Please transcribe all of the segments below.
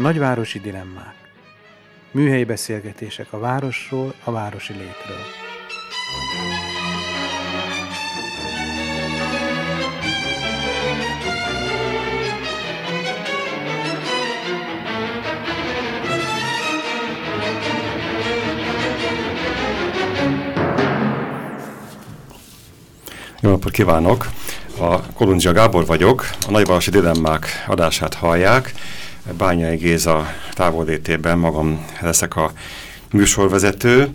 Nagyvárosi dilemmák. Műhelyi beszélgetések a városról, a városi létről. Jó napot kívánok! A Kolundzsia Gábor vagyok, a Nagyvárosi Dilemmák adását hallják. Bányai Géza távolétében magam leszek a műsorvezető.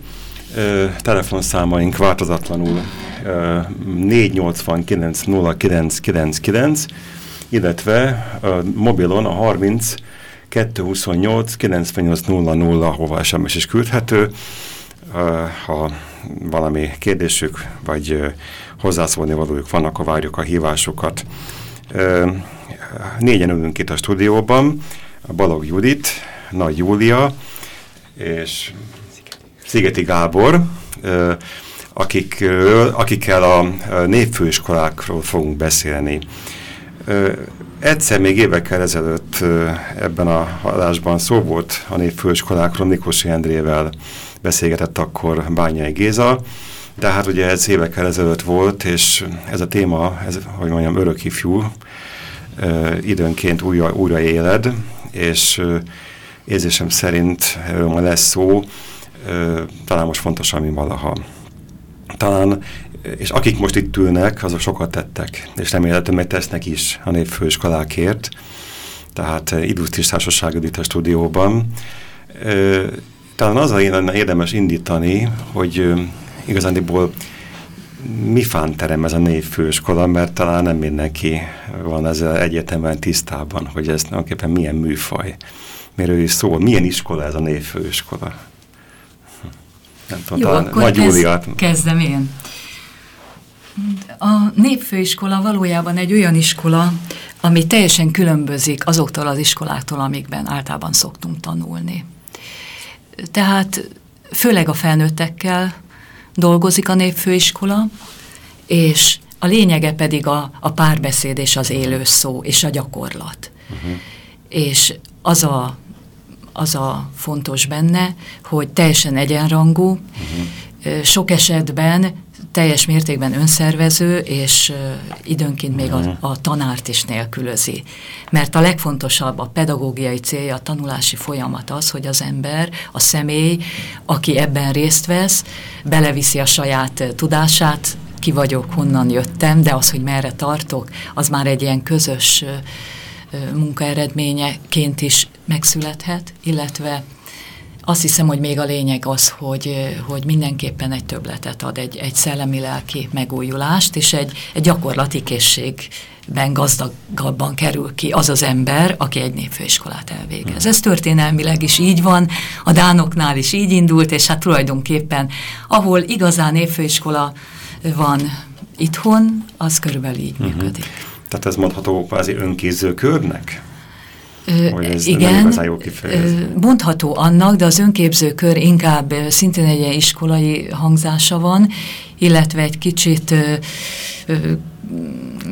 Telefonszámaink változatlanul 489 0999, illetve mobilon a 30 228 9800, ahova SMS is küldhető. Ha valami kérdésük vagy hozzászólni valójuk van, akkor várjuk a hívásokat. Négyen ülünk itt a stúdióban, a Balog Judit, Nagy Júlia és Szigeti Gábor, akikről, akikkel a népfőiskolákról fogunk beszélni. Egyszer még évekkel ezelőtt ebben a adásban szó volt a népfőiskolákról, Mikosi Endrével beszélgetett akkor Bányai Géza, de hát ugye ez évekkel ezelőtt volt, és ez a téma, ez, hogy mondjam, örökifjú, időnként újra, újra éled, és érzésem szerint ma lesz szó, talán most fontosabb, mint valaha. Talán, és akik most itt ülnek, azok sokat tettek, és remélhetően tesznek is a népfőiskolákért, tehát Idusztis Társaság itt a stúdióban. Talán az a érdemes indítani, hogy igazándiból mi fánterem ez a névfőiskola, mert talán nem mindenki van ezzel egyetemen tisztában, hogy ez tulajdonképpen milyen műfaj. Miről is szól, milyen iskola ez a névfőiskola. Nem tudom, Jó, talán akkor kezd, kezdem én. A népfőiskola valójában egy olyan iskola, ami teljesen különbözik azoktól az iskoláktól, amikben általában szoktunk tanulni. Tehát főleg a felnőttekkel dolgozik a népfőiskola, és a lényege pedig a, a párbeszéd és az élő szó és a gyakorlat. Uh-huh. És az a, az a fontos benne, hogy teljesen egyenrangú, uh-huh. sok esetben teljes mértékben önszervező, és időnként még a, mhm. a tanárt is nélkülözi. Mert a legfontosabb, a pedagógiai célja, a tanulási folyamat az, hogy az ember, a személy, aki ebben részt vesz, beleviszi a saját tudását, ki vagyok, honnan jöttem, de az, hogy merre tartok, az már egy ilyen közös munkaeredményeként is megszülethet, illetve azt hiszem, hogy még a lényeg az, hogy, hogy mindenképpen egy töbletet ad, egy, egy szellemi-lelki megújulást, és egy, egy gyakorlati készségben gazdagabban kerül ki az az ember, aki egy népfőiskolát elvégez. Hmm. Ez történelmileg is így van, a Dánoknál is így indult, és hát tulajdonképpen ahol igazán népfőiskola van itthon, az körülbelül így uh-huh. működik. Tehát ez mondható kvázi ez igen, jó mondható annak, de az önképzőkör inkább szintén egy iskolai hangzása van, illetve egy kicsit ö, ö,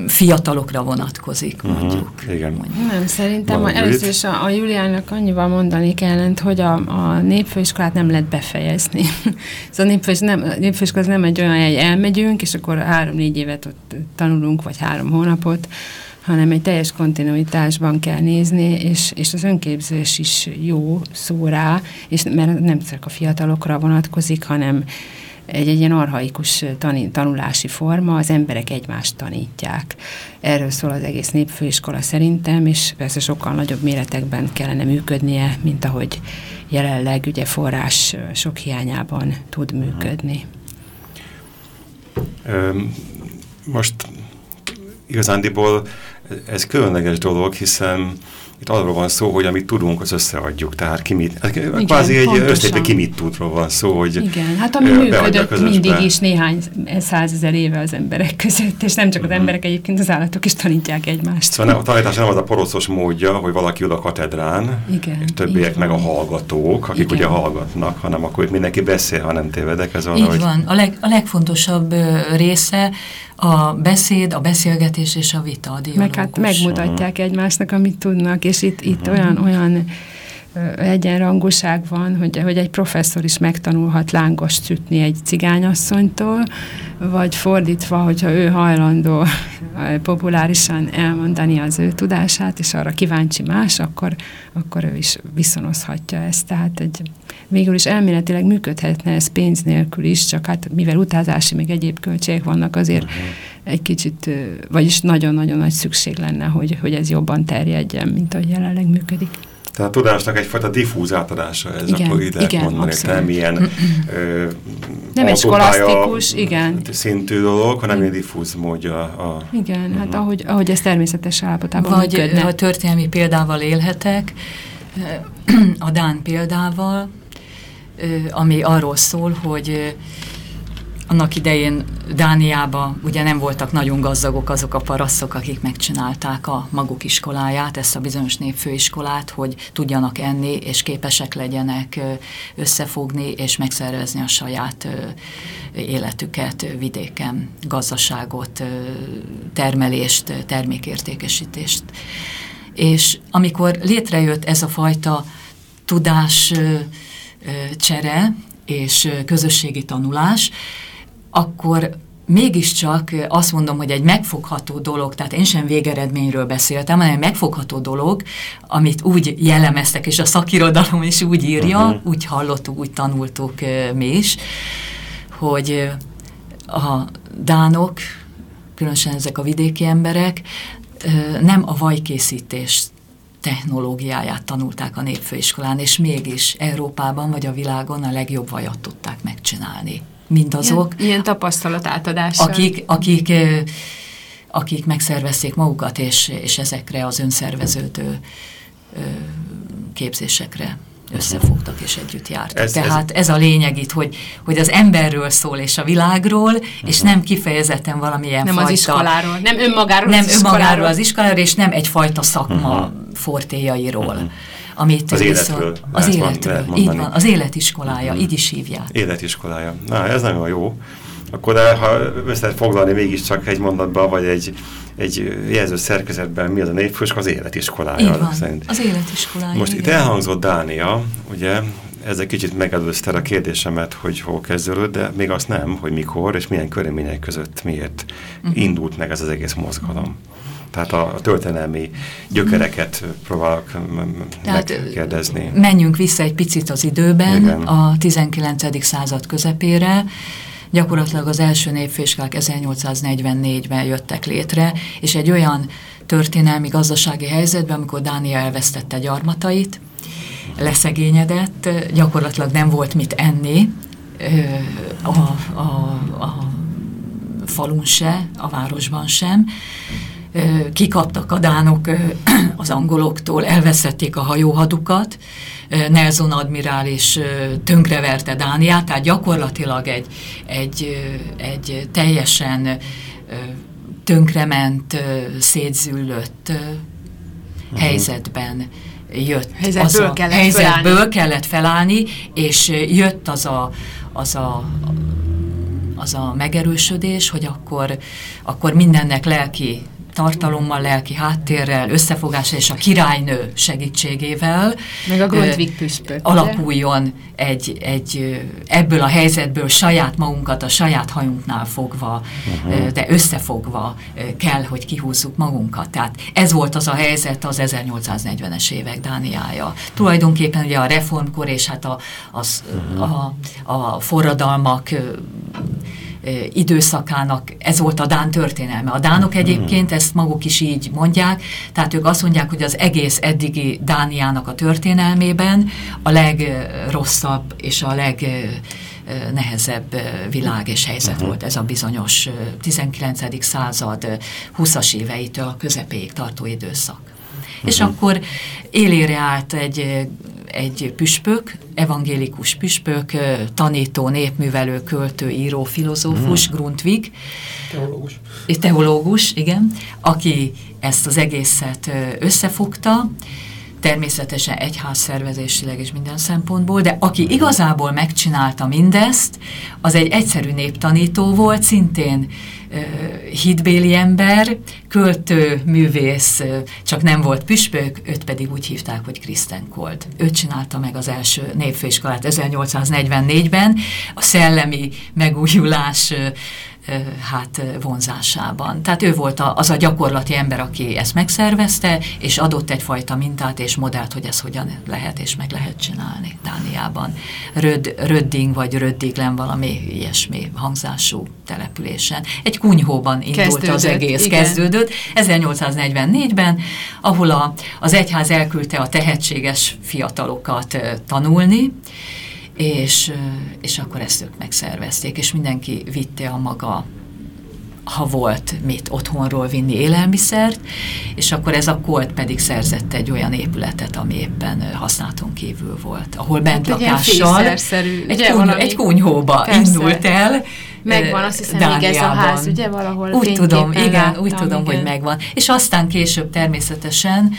fiatalokra vonatkozik, uh mhm, -huh, mondjuk. Igen. Mondjuk. Nem, szerintem a, először is a, a Juliának annyival mondani kellent, hogy a, a népfőiskolát nem lehet befejezni. szóval a népfőis, nem, a népfőiskola nem egy olyan, hogy elmegyünk, és akkor három-négy évet ott tanulunk, vagy három hónapot, hanem egy teljes kontinuitásban kell nézni, és, és az önképzés is jó szó rá, és mert nem csak a fiatalokra vonatkozik, hanem egy, egy ilyen arhaikus tani, tanulási forma, az emberek egymást tanítják. Erről szól az egész népfőiskola szerintem, és persze sokkal nagyobb méretekben kellene működnie, mint ahogy jelenleg ugye forrás sok hiányában tud működni. Most igazándiból ez különleges dolog, hiszen itt arról van szó, hogy amit tudunk, az összeadjuk. Tehát ki mit, Igen, kvázi egy összetétben ki mit tudról van szó, hogy Igen, hát ami működött mindig is néhány százezer éve az emberek között, és nem csak az mhm. -huh. emberek, egyébként az állatok is tanítják egymást. Szóval a tanítás nem az a poroszos módja, hogy valaki oda a katedrán, Igen, és többiek meg a hallgatók, akik Igen. ugye hallgatnak, hanem akkor mindenki beszél, ha nem tévedek. Ez Így van. A, leg, a legfontosabb része a beszéd, a beszélgetés és a vita, a dialógus. Meg hát megmutatják egymásnak, amit tudnak, és itt, itt olyan, olyan egyenrangúság van, hogy, hogy egy professzor is megtanulhat lángos sütni egy cigányasszonytól, vagy fordítva, hogyha ő hajlandó populárisan elmondani az ő tudását, és arra kíváncsi más, akkor, akkor ő is viszonozhatja ezt. Tehát egy, végül is elméletileg működhetne ez pénz nélkül is, csak hát mivel utazási, még egyéb költségek vannak, azért uh-huh. egy kicsit, vagyis nagyon-nagyon nagy szükség lenne, hogy, hogy ez jobban terjedjen, mint ahogy jelenleg működik. Tehát a tudásnak egyfajta diffúz átadása ez, igen, akkor így lehet igen, mondani, abszolút. nem ilyen ö, nem egy skolasztikus, igen. szintű dolog, hanem egy diffúz módja. A, igen, uh -huh. hát ahogy, ahogy ez természetes állapotában Vagy működne. ha történelmi példával élhetek, a Dán példával, ami arról szól, hogy annak idején Dániába ugye nem voltak nagyon gazdagok azok a paraszok, akik megcsinálták a maguk iskoláját, ezt a bizonyos népfőiskolát, hogy tudjanak enni, és képesek legyenek összefogni, és megszervezni a saját életüket vidéken, gazdaságot, termelést, termékértékesítést. És amikor létrejött ez a fajta tudás csere és közösségi tanulás, akkor mégiscsak azt mondom, hogy egy megfogható dolog, tehát én sem végeredményről beszéltem, hanem egy megfogható dolog, amit úgy jellemeztek, és a szakirodalom is úgy írja, uh -huh. úgy hallottuk, úgy tanultuk mi is, hogy a dánok, különösen ezek a vidéki emberek, nem a vajkészítést technológiáját tanulták a népfőiskolán, és mégis Európában vagy a világon a legjobb vajat tudták megcsinálni mindazok. Ilyen, ilyen tapasztalat átadás. Akik, akik, akik megszervezték magukat, és, és ezekre az önszerveződő képzésekre összefogtak és együtt jártak. Ez, Tehát ez, ez a lényeg itt, hogy, hogy az emberről szól és a világról, uh -huh. és nem kifejezetten valamilyen nem fajta... az iskoláról, nem önmagáról Nem az önmagáról iskoláról. az iskoláról, és nem egyfajta szakma uh -huh. fortéjairól. Uh -huh amit az életről. Az életről, így van, az életiskolája, mm. így is hívják. Életiskolája. Na, ez nagyon jó. Akkor ha össze foglalni mégiscsak egy mondatban, vagy egy, egy jelző szerkezetben, mi az a népfősk, az életiskolája. Így van, szerint. az életiskolája. Most igen. itt elhangzott Dánia, ugye, ez egy kicsit megelőzte a kérdésemet, hogy hol kezdődött, de még azt nem, hogy mikor és milyen körülmények között miért uh mhm. -huh. indult meg ez az egész mozgalom. Tehát a történelmi gyökereket próbálok megkérdezni. Menjünk vissza egy picit az időben, Igen. a 19. század közepére, gyakorlatilag az első népféskák 1844-ben jöttek létre, és egy olyan történelmi gazdasági helyzetben, amikor Dánia elvesztette gyarmatait, leszegényedett, gyakorlatilag nem volt mit enni a, a, a falun se, a városban sem, kikaptak a dánok az angoloktól, elveszették a hajóhadukat, Nelson admirális tönkreverte Dániát, tehát gyakorlatilag egy, egy, egy teljesen tönkrement, szétzüllött uh-huh. helyzetben jött. Helyzetből, az a, kellett, helyzetből felállni. kellett felállni, és jött az a, az a az a megerősödés, hogy akkor, akkor mindennek lelki tartalommal, lelki háttérrel, összefogása és a királynő segítségével Meg a Grundtvig püspök, alakuljon egy, egy, ebből a helyzetből saját magunkat a saját hajunknál fogva, uh -huh. de összefogva kell, hogy kihúzzuk magunkat. Tehát ez volt az a helyzet az 1840-es évek Dániája. Tulajdonképpen ugye a reformkor és hát a, az, uh -huh. a, a forradalmak időszakának ez volt a Dán történelme. A Dánok mhm. egyébként ezt maguk is így mondják, tehát ők azt mondják, hogy az egész eddigi Dániának a történelmében a legrosszabb és a leg nehezebb világ és helyzet uh mhm. -huh. volt ez a bizonyos 19. század 20-as éveitől a közepéig tartó időszak. És akkor élére állt egy egy püspök, evangélikus püspök, tanító, népművelő, költő, író, filozófus, mm. Grundtvig. Teológus. Teológus, igen, aki ezt az egészet összefogta, természetesen egyház szervezésileg és minden szempontból, de aki igazából megcsinálta mindezt, az egy egyszerű néptanító volt, szintén hitbéli ember, költő, művész, csak nem volt püspök, őt pedig úgy hívták, hogy Kristen Kold. Ő csinálta meg az első népfőiskolát 1844-ben, a szellemi megújulás hát vonzásában. Tehát ő volt az a gyakorlati ember, aki ezt megszervezte, és adott egyfajta mintát és modellt, hogy ez hogyan lehet és meg lehet csinálni Dániában. Röd, Rödding vagy Röddiglen valami ilyesmi hangzású településen. Egy kunyhóban indult kezdődött, az egész, igen. kezdődött 1844-ben, ahol a, az egyház elküldte a tehetséges fiatalokat tanulni, és, és akkor ezt ők megszervezték, és mindenki vitte a maga ha volt mit otthonról vinni élelmiszert, és akkor ez a kolt pedig szerzett egy olyan épületet, ami éppen használaton kívül volt, ahol bentlakással hát egy, egy, kuny, egy kunyhóba Persze. indult el, Megvan, azt hiszem, Dániában. még ez a ház, ugye, valahol Úgy tudom, igen, láttam, úgy tudom, igen. hogy megvan. És aztán később természetesen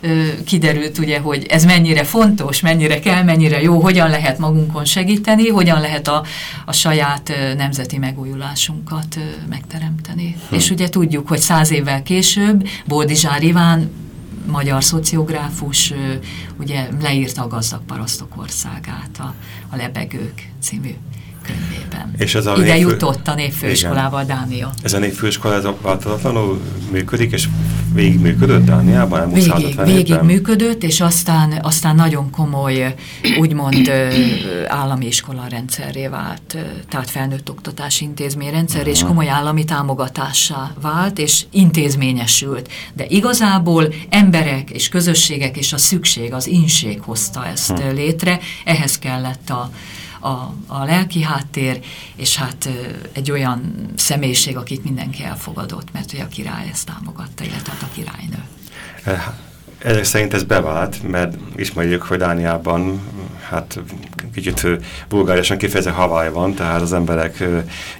ö, kiderült, ugye, hogy ez mennyire fontos, mennyire kell, mennyire jó, hogyan lehet magunkon segíteni, hogyan lehet a, a saját ö, nemzeti megújulásunkat ö, megteremteni. Hm. És ugye tudjuk, hogy száz évvel később Boldizsár Iván magyar szociográfus ugye leírta a gazdag parasztok országát, a, a Lebegők című könyvében. És ez a Ide névfő... jutott a névfőiskolával Igen. Dánia. Ez a névfőiskola ez változatlanul működik, és végig működött Dániában? Végig, végig működött, és aztán, aztán nagyon komoly, úgymond állami iskola rendszerré vált, tehát felnőtt oktatási intézmény rendszer, és komoly állami támogatássá vált, és intézményesült. De igazából emberek és közösségek és a szükség, az inség hozta ezt hm. létre, ehhez kellett a a, a lelki háttér, és hát egy olyan személyiség, akit mindenki elfogadott, mert hogy a király ezt támogatta, illetve hát a királynő. Eh, ezek szerint ez bevált, mert ismerjük, hogy Dániában hát kicsit bulgáriasan kifejezve havály van, tehát az emberek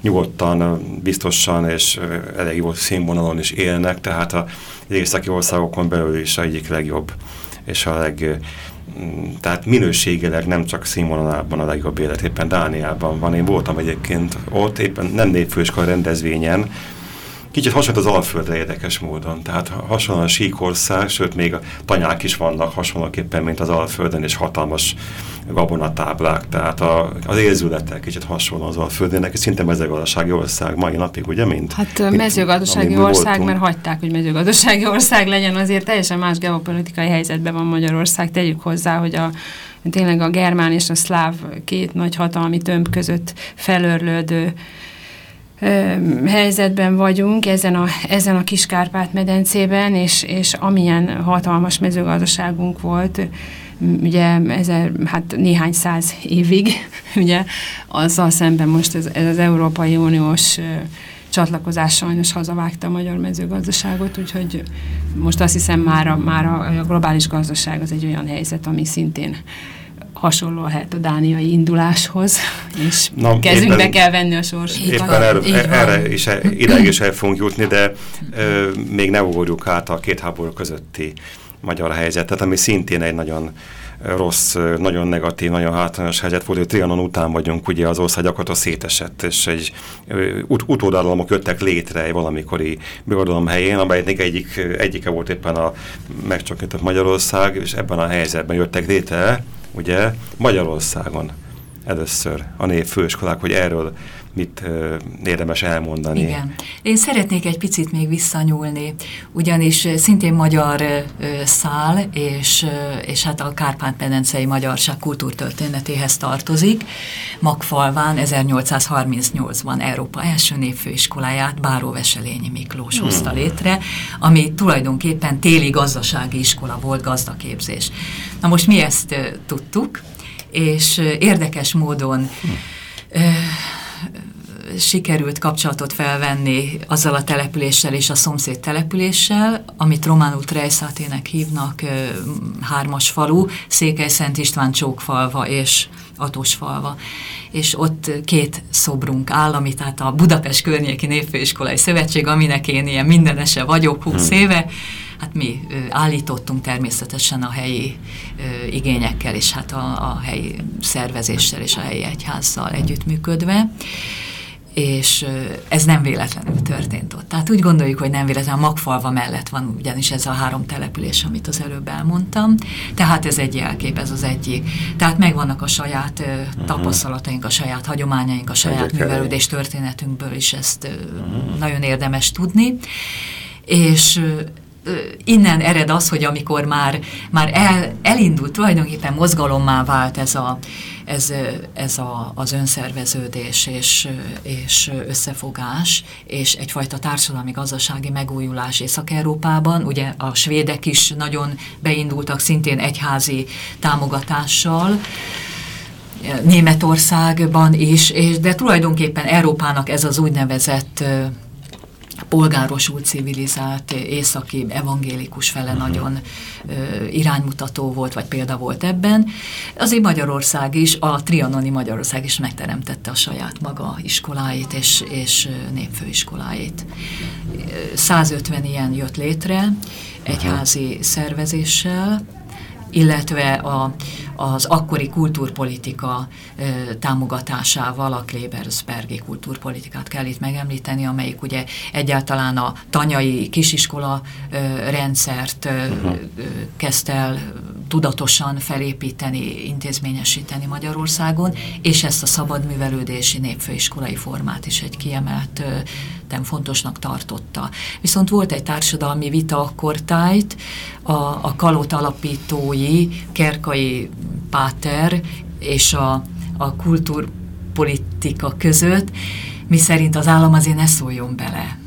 nyugodtan, biztosan és elég jó színvonalon is élnek, tehát az északi országokon belül is egyik legjobb és a leg tehát minőségileg nem csak színvonalában a legjobb élet, éppen Dániában van. Én voltam egyébként ott, éppen nem népfőiskola rendezvényen, kicsit hasonlít az Alföldre érdekes módon. Tehát hasonlóan a síkország, sőt még a tanyák is vannak hasonlóképpen, mint az Alföldön, és hatalmas gabonatáblák. Tehát a, az érzületek kicsit hasonló az Alföldének, és szinte mezőgazdasági ország mai napig, ugye, mint? Hát mint, mezőgazdasági ország, voltunk. mert hagyták, hogy mezőgazdasági ország legyen, azért teljesen más geopolitikai helyzetben van Magyarország. Tegyük hozzá, hogy a tényleg a germán és a szláv két nagy hatalmi tömb között felörlődő helyzetben vagyunk ezen a, ezen a kis Kárpát-medencében, és, és amilyen hatalmas mezőgazdaságunk volt, ugye ezer, hát néhány száz évig, ugye azzal szemben most ez, ez az Európai Uniós csatlakozás sajnos hazavágta a magyar mezőgazdaságot, úgyhogy most azt hiszem már a, már a globális gazdaság az egy olyan helyzet, ami szintén hasonló lehet a dániai induláshoz, és Na, kezünkbe éppen, kell venni a sorsunkat. Éppen erre, erre is, ideig is el fogunk jutni, de ö, még ne ugorjuk át a két háború közötti magyar helyzetet, ami szintén egy nagyon rossz, nagyon negatív, nagyon hátrányos helyzet volt, hogy Trianon után vagyunk, ugye az ország gyakorlatilag szétesett, és egy ut utódalomok jöttek létre egy valamikori birodalom helyén, amelynek egyik, egyike volt éppen a megcsakított Magyarország, és ebben a helyzetben jöttek létre ugye Magyarországon először a név főiskolák, hogy erről mit uh, érdemes elmondani. Igen. Én szeretnék egy picit még visszanyúlni, ugyanis szintén magyar uh, szál, és, uh, és hát a Kárpát-medencei magyarság kultúrtörténetéhez tartozik. Magfalván 1838-ban Európa első névfőiskoláját Báró Veselényi Miklós hmm. hozta létre, ami tulajdonképpen téli gazdasági iskola volt, gazdaképzés. Na most mi ezt tudtuk, és érdekes módon hmm sikerült kapcsolatot felvenni azzal a településsel és a szomszéd településsel, amit románul Trejszátének hívnak, hármas falu, Székely Szent István csókfalva és Atosfalva. És ott két szobrunk áll, ami tehát a Budapest Környéki Népfőiskolai Szövetség, aminek én ilyen mindenese vagyok 20 hmm. éve, hát mi állítottunk természetesen a helyi igényekkel, és hát a, a helyi szervezéssel és a helyi egyházzal együttműködve és ez nem véletlenül történt ott. Tehát úgy gondoljuk, hogy nem véletlenül Magfalva mellett van ugyanis ez a három település, amit az előbb elmondtam. Tehát ez egy jelkép, ez az egyik. Tehát megvannak a saját uh, tapasztalataink, a saját hagyományaink, a saját művelődés történetünkből is ezt uh, nagyon érdemes tudni. És innen ered az, hogy amikor már, már el, elindult, tulajdonképpen mozgalommá vált ez, a, ez, ez a, az önszerveződés és, és összefogás, és egyfajta társadalmi-gazdasági megújulás Észak-Európában. Ugye a svédek is nagyon beindultak szintén egyházi támogatással, Németországban is, és, de tulajdonképpen Európának ez az úgynevezett polgárosult, civilizált, északi, evangélikus fele uh-huh. nagyon ö, iránymutató volt, vagy példa volt ebben. Azért Magyarország is, a trianoni Magyarország is megteremtette a saját maga iskoláit és, és népfőiskoláit. 150 ilyen jött létre, egyházi uh-huh. szervezéssel, illetve a, az akkori kultúrpolitika támogatásával, a Klebersbergi kultúrpolitikát kell itt megemlíteni, amelyik ugye egyáltalán a tanyai kisiskola rendszert uh-huh. kezdte el tudatosan felépíteni, intézményesíteni Magyarországon, és ezt a szabadművelődési népfőiskolai formát is egy kiemelt nem fontosnak tartotta. Viszont volt egy társadalmi vita akkortájt, a, a kalót alapítói, Kerkai Páter és a, a kultúrpolitika között, mi szerint az állam azért ne szóljon bele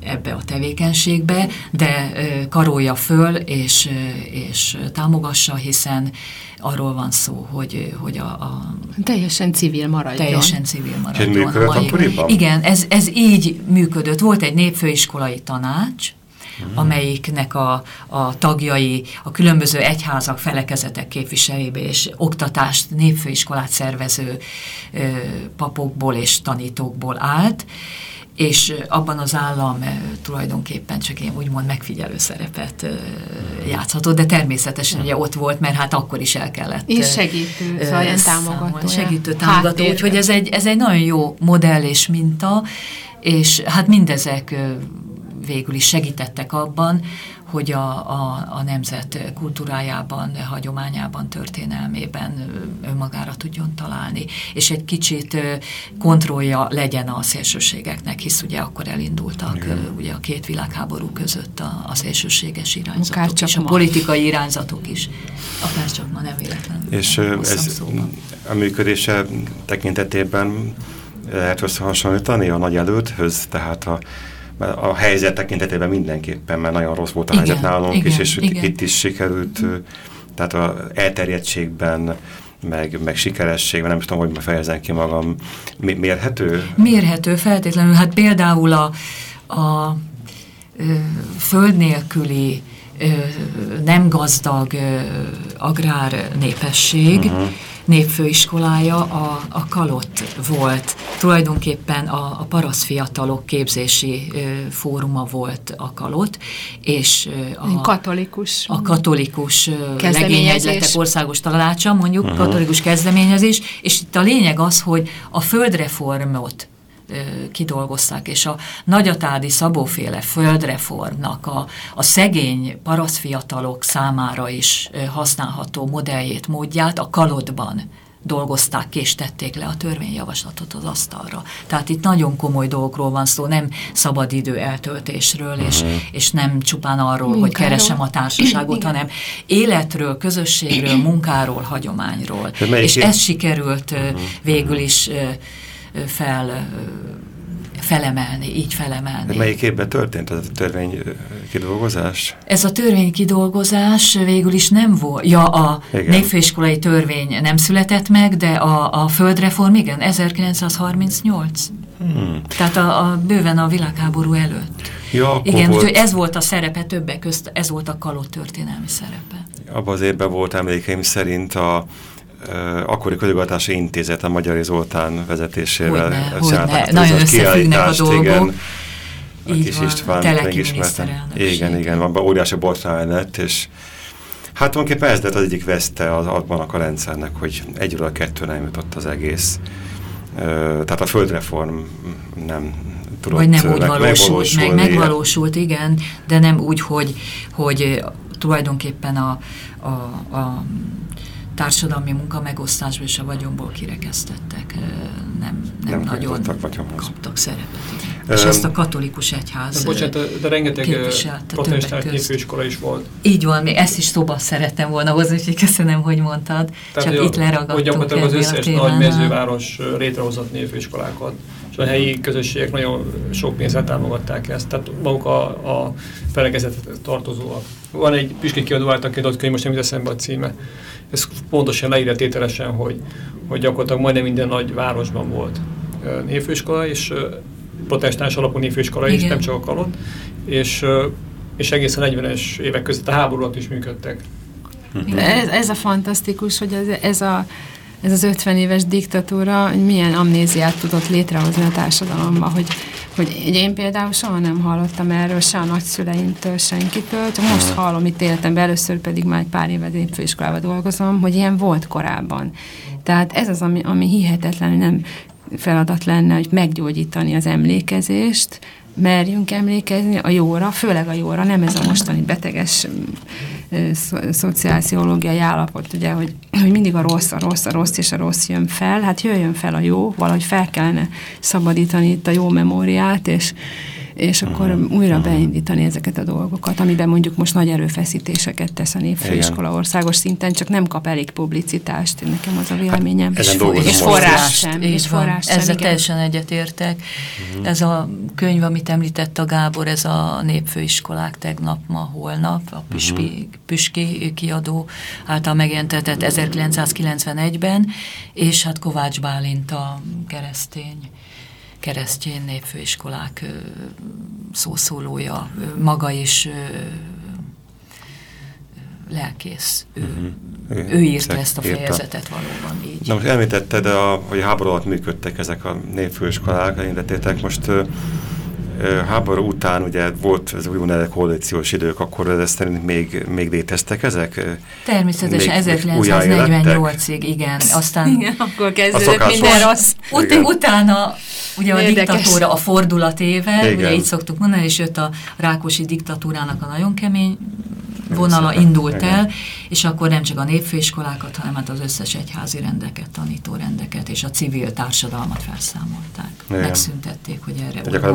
ebbe a tevékenységbe, de karolja föl és, és támogassa, hiszen arról van szó, hogy, hogy a, a... Teljesen civil maradjon. Teljesen civil maradjon. Mai, igen, ez, ez így működött. Volt egy népfőiskolai tanács. Amelyiknek a, a tagjai a különböző egyházak, felekezetek képviselébe és oktatást, népfőiskolát szervező ö, papokból és tanítókból állt, és abban az állam tulajdonképpen csak én úgymond megfigyelő szerepet játszhatott, de természetesen ugye ott volt, mert hát akkor is el kellett. És segítő, szóval ilyen támogató. Segítő, támogató, úgyhogy ez egy, ez egy nagyon jó modell és minta, és hát mindezek végül is segítettek abban, hogy a, a, a nemzet kultúrájában, hagyományában, történelmében önmagára tudjon találni, és egy kicsit kontrollja legyen a szélsőségeknek, hisz ugye akkor elindultak Igen. ugye a két világháború között a, a szélsőséges irányzatok és a politikai irányzatok is. Akár csak ma nem véletlenül. És ez szóba. a működése tekintetében lehet összehasonlítani a nagy előthöz, tehát a a helyzet tekintetében mindenképpen, mert nagyon rossz volt a igen, helyzet nálunk igen, is, és igen. itt is sikerült, tehát a elterjedtségben, meg, meg sikerességben, nem is tudom, hogy befejezem ki magam, mérhető? Mérhető, feltétlenül. Hát például a, a ö, föld nélküli, nem gazdag agrár népesség, mhm. népfőiskolája a, a Kalott volt. Tulajdonképpen a, a paraszfiatalok képzési ö, fóruma volt a Kalott, és a katolikus, a katolikus legényegyletek országos tanácsa, mondjuk uh -huh. katolikus kezdeményezés, és itt a lényeg az, hogy a földreformot kidolgozták, és a nagyatádi szabóféle földreformnak a, a szegény paraszfiatalok számára is használható modelljét, módját a kalodban dolgozták ki, és tették le a törvényjavaslatot az asztalra. Tehát itt nagyon komoly dolgokról van szó, nem szabadidő eltöltésről, és, mhm. és nem csupán arról, munkáról. hogy keresem a társaságot, hanem életről, közösségről, munkáról, hagyományról. És ez sikerült -huh. végül is fel felemelni, így felemelni. De melyik évben történt ez a törvény kidolgozás? Ez a törvény kidolgozás végül is nem volt. Ja, a igen. népfőiskolai törvény nem született meg, de a, a földreform igen, 1938. Hmm. Tehát a, a, bőven a világháború előtt. Ja, igen, volt... úgyhogy ez volt a szerepe többek közt, ez volt a kalott történelmi szerepe. Abban az évben volt emlékeim szerint a akkori közigazgatási intézet a Magyar Zoltán vezetésével. Hogyne, hogyne. Nagyon összefüggnek a dolgok. Igen, a kis van, István megismertem. Igen, igen, van óriási botrány lett, és hát tulajdonképpen ez lett az egyik veszte az abban a rendszernek, hogy egyről a kettő nem jutott az egész. Tehát a földreform nem tudott Vagy nem úgy valósult, meg megvalósult, igen, de nem úgy, hogy, hogy tulajdonképpen a, a, a társadalmi munka megosztásból és a vagyonból kirekesztettek. Nem, nem, nem nagyon kaptak szerepet. Igen. És ezt a katolikus egyház de, bocsánat, de rengeteg protestáns népfőiskola is volt. Így van, még ezt is szóba szerettem volna hozni, úgyhogy köszönöm, hogy mondtad. Tehát, Csak hogy, itt leragadtunk Hogy gyakorlatilag az összes nagy mezőváros létrehozott népfőiskolákat és a helyi közösségek nagyon sok pénzzel támogatták ezt, tehát maguk a, a felekezetet tartozóak. Van egy Püski kiadó által kiadott könyv, most nem jut eszembe a címe, ez pontosan leírja tételesen, hogy, hogy gyakorlatilag majdnem minden nagy városban volt névfőiskola, és protestáns alapú névfőiskola is, nem csak a kalott, és, és egészen 40-es évek között a háború alatt is működtek. Ez, ez a fantasztikus, hogy ez, ez a ez az 50 éves diktatúra, milyen amnéziát tudott létrehozni a társadalomba, hogy, hogy én például soha nem hallottam erről, se a nagyszüleimtől, senkitől, csak most hallom itt életemben, először pedig már egy pár éve főiskolában dolgozom, hogy ilyen volt korábban. Tehát ez az, ami, ami hihetetlen, nem feladat lenne, hogy meggyógyítani az emlékezést, merjünk emlékezni a jóra, főleg a jóra, nem ez a mostani beteges szociálpszichológiai állapot, ugye, hogy, hogy mindig a rossz, a rossz, a rossz és a rossz jön fel, hát jöjjön fel a jó, valahogy fel kellene szabadítani itt a jó memóriát, és, és akkor uh-huh. újra uh-huh. beindítani ezeket a dolgokat, amiben mondjuk most nagy erőfeszítéseket tesz a népfőiskola országos szinten, csak nem kap elég publicitást, nekem az a hát véleményem. Hát, és, és forrás sem. És forrás sem, Ezzel igen. teljesen egyetértek. Uh-huh. Ez a könyv, amit említett a Gábor, ez a népfőiskolák tegnap, ma, holnap, a Püspi, uh-huh. Püski kiadó által megjelentetett 1991-ben, és hát Kovács Bálint a keresztény keresztény népfőiskolák szószólója, maga is lelkész. Ő, uh-huh. ő írta ezt a fejezetet írta. valóban így. Na most említetted, a, hogy háború alatt működtek ezek a népfőiskolák, említettétek most háború után ugye volt ez úgynevezett koalíciós idők, akkor ez szerint még, még léteztek ezek? Természetesen 1948-ig, igen. Aztán igen, akkor kezdődött minden rossz. Ut utána ugye a Érdekes. diktatúra a fordulatéve, igen. ugye így szoktuk mondani, és jött a Rákosi diktatúrának a nagyon kemény vonala indult el, és akkor nem csak a népfőiskolákat, hanem hát az összes egyházi rendeket, tanítórendeket és a civil társadalmat felszámolták. Igen. Megszüntették, hogy erre Tehát akkor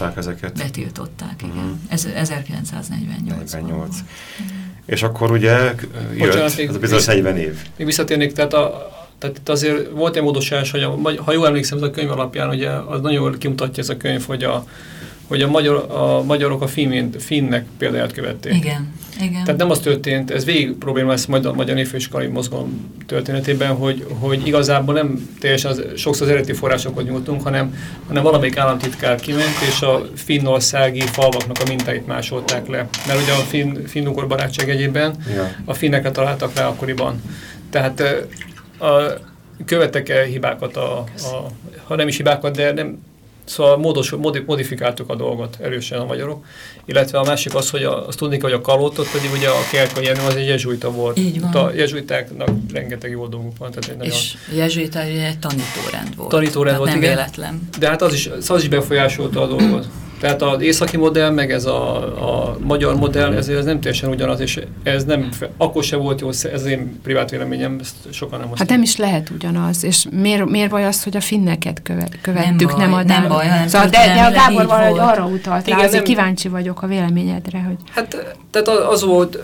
betiltották ezeket. Betiltották, igen. -huh. Ez 1948 48. És akkor ugye jött, Bocsánat, ez a bizonyos 40 év. Még visszatérnék, tehát a, tehát itt azért volt egy módosás, hogy a, ha jól emlékszem, ez a könyv alapján, ugye az nagyon jól kimutatja ez a könyv, hogy a, hogy a, magyar, a magyarok a finnek példáját követték. Igen, igen. Tehát nem az történt, ez végig probléma lesz majd a magyar népfőiskolai mozgalom történetében, hogy, hogy igazából nem teljesen az, sokszor az eredeti forrásokhoz nyújtunk, hanem, hanem valamelyik államtitkár kiment, és a finnországi falvaknak a mintáit másolták le. Mert ugye a finn, finnugor barátság egyében ja. a finneket találtak rá akkoriban. Tehát a, követtek el hibákat, a, a, ha nem is hibákat, de nem, Szóval módos, modifikáltuk a dolgot erősen a magyarok. Illetve a másik az, hogy a, azt tudni hogy a kalótot pedig ugye a Kerka Jenő az egy jezsuita volt. Így van. A jezsuitáknak rengeteg jó dolguk van. Tehát egy nagyon... És jezsuita egy tanítórend volt. Tanítórend volt, nem igen. véletlen. De hát az is, az is befolyásolta a dolgot. Tehát az északi modell, meg ez a, a magyar modell, ez, ez nem teljesen ugyanaz, és ez nem, akkor se volt jó, ez én privát véleményem, ezt sokan nem Hát nem is lehet ugyanaz, és miért, miért baj az, hogy a finneket követ, követtük, nem, baj, nem a nem, baj, nem szóval de, de a Gábor valahogy arra utalt rá, Igen, nem, kíváncsi vagyok a véleményedre, hogy... Hát, tehát az volt,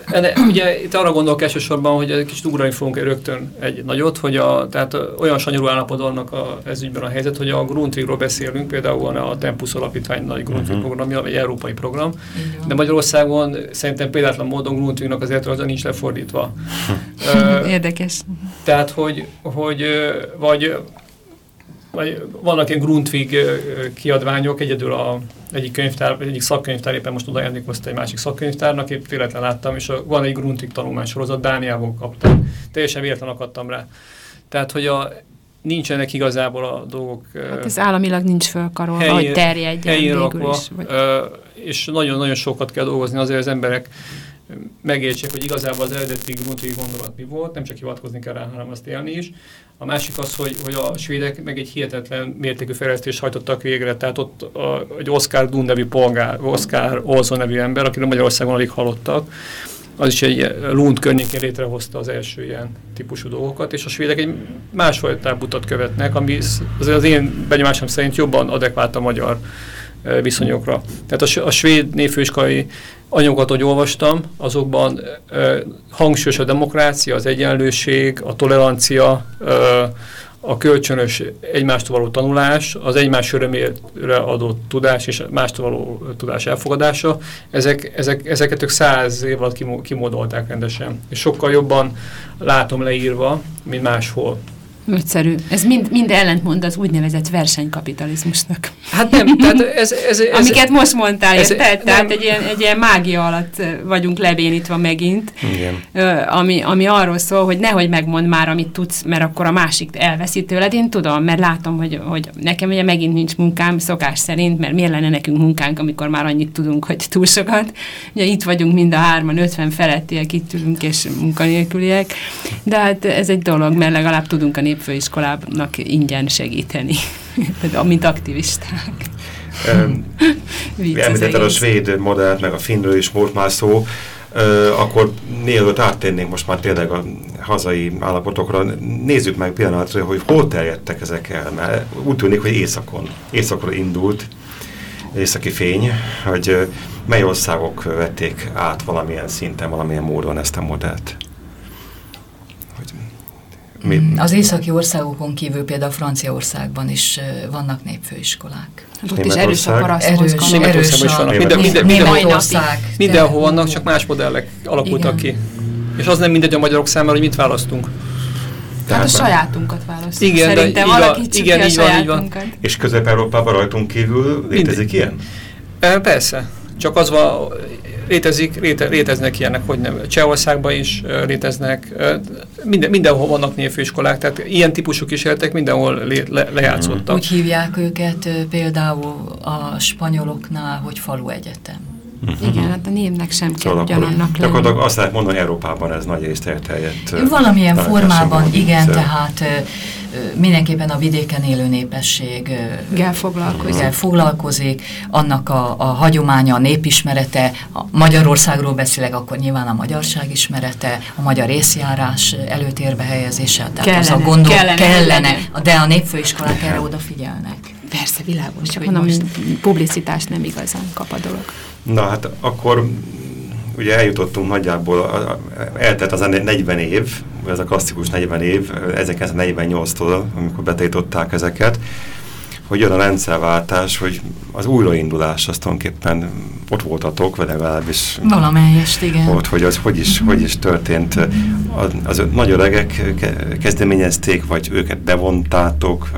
ugye itt arra gondolok elsősorban, hogy egy kicsit ugrani fogunk rögtön egy nagyot, hogy a, tehát olyan sanyarú állapotban annak a, ez ügyben a helyzet, hogy a Grundtvigról beszélünk, például a Tempus Alapítvány nagy Grundtvig uh-huh. programja, egy európai program, de Magyarországon szerintem példátlan módon Grundtvignak az az nincs lefordítva. Érdekes. Tehát, hogy, hogy vagy vagy vannak ilyen Grundtvig kiadványok, egyedül a egyik könyvtár, egyik szakkönyvtár éppen most oda egy másik szakkönyvtárnak, épp véletlen láttam, és a, van egy Grundtvig tanulmánysorozat, Dániából kaptam. Teljesen véletlen akadtam rá. Tehát, hogy a, nincsenek igazából a dolgok... Hát ez államilag nincs fölkarolva, helyén, hogy terjedjen helyén rakva, is. Vagy... És nagyon-nagyon sokat kell dolgozni azért az emberek megértsék, hogy igazából az eredeti Grundtvig gondolat mi volt, nem csak hivatkozni kell rá, hanem azt élni is. A másik az, hogy, hogy a svédek meg egy hihetetlen mértékű fejlesztést hajtottak végre, tehát ott a, egy Oscar Dun nevű polgár, Oscar Olson nevű ember, akiről Magyarországon alig hallottak, az is egy Lund környékén létrehozta az első ilyen típusú dolgokat, és a svédek egy másfajta utat követnek, ami az, az én benyomásom szerint jobban adekvált a magyar viszonyokra. Tehát a, a svéd névfőiskolai anyagokat, hogy olvastam, azokban ö, hangsúlyos a demokrácia, az egyenlőség, a tolerancia, ö, a kölcsönös egymástól való tanulás, az egymás örömére adott tudás és mástól való tudás elfogadása, ezek, ezek, ezeket ők száz év alatt kimódolták rendesen. És sokkal jobban látom leírva, mint máshol. Nagyszerű. Ez mind, mind ellentmond az úgynevezett versenykapitalizmusnak. Hát nem, tehát ez... ez, ez Amiket most mondtál, ez, érted? Tehát egy ilyen, egy ilyen mágia alatt vagyunk lebénítva megint. Igen. Ami, ami arról szól, hogy nehogy megmond már, amit tudsz, mert akkor a másik elveszi tőled. Én tudom, mert látom, hogy, hogy nekem ugye megint nincs munkám szokás szerint, mert miért lenne nekünk munkánk, amikor már annyit tudunk, hogy túl sokat. Ugye itt vagyunk mind a hárman, 50 felettiek, itt ülünk és munkanélküliek. De hát ez egy dolog, mert legalább tudunk a nép középfőiskolának ingyen segíteni, mint aktivisták. Említetted a svéd modellt, meg a finnről is volt már szó, akkor mielőtt áttérnénk most már tényleg a hazai állapotokra, nézzük meg pillanatra, hogy hol terjedtek ezek el, mert úgy tűnik, hogy északon, északon indult északi fény, hogy mely országok vették át valamilyen szinten, valamilyen módon ezt a modellt. Mi? Mm, az északi országokon kívül például Franciaországban is vannak népfőiskolák. Hát ott is erős a paraszt erős, erős is vannak. Minden, minden, mindenhol, mindenhol vannak, csak más modellek alakultak Igen. ki. És az nem mindegy a magyarok számára, hogy mit választunk. Tehát a sajátunkat választunk. Igen, Szerintem de valaki igen, így van, így van. És Közép-Európában rajtunk kívül létezik Mind. ilyen? Persze. Csak az van, létezik, léte, léteznek ilyenek, hogy nem. Csehországban is léteznek, minden, mindenhol vannak névfőiskolák, tehát ilyen típusú kísérletek mindenhol le, le, lejátszottak. Úgy hívják őket például a spanyoloknál, hogy falu egyetem. Uh -huh. Igen, hát a névnek sem kell szóval ugyanannak lenni. Gyakorlatilag azt lehet mondani, Európában ez nagy részt elterjedt. Valamilyen formában, igen, szóval. tehát mindenképpen a vidéken élő népesség foglalkozik. foglalkozik, annak a, a hagyománya, a népismerete, a Magyarországról beszélek, akkor nyilván a magyarság ismerete, a magyar részjárás előtérbe helyezése, tehát kellene, az a gondol, kellene, kellene, de a népfőiskolák erre odafigyelnek. Persze, világos, csak mondom, most... publicitást nem igazán kap a dolog. Na hát akkor ugye eljutottunk nagyjából, eltelt az a 40 év, ez a klasszikus 40 év, 1948-tól, amikor betétották ezeket, hogy jön a rendszerváltás, hogy az újraindulás azt tulajdonképpen ott voltatok, vagy legalábbis valamelyest, igen. Ott, hogy az hogy is, hogy is történt. Az, az nagy öregek kezdeményezték, vagy őket bevontátok?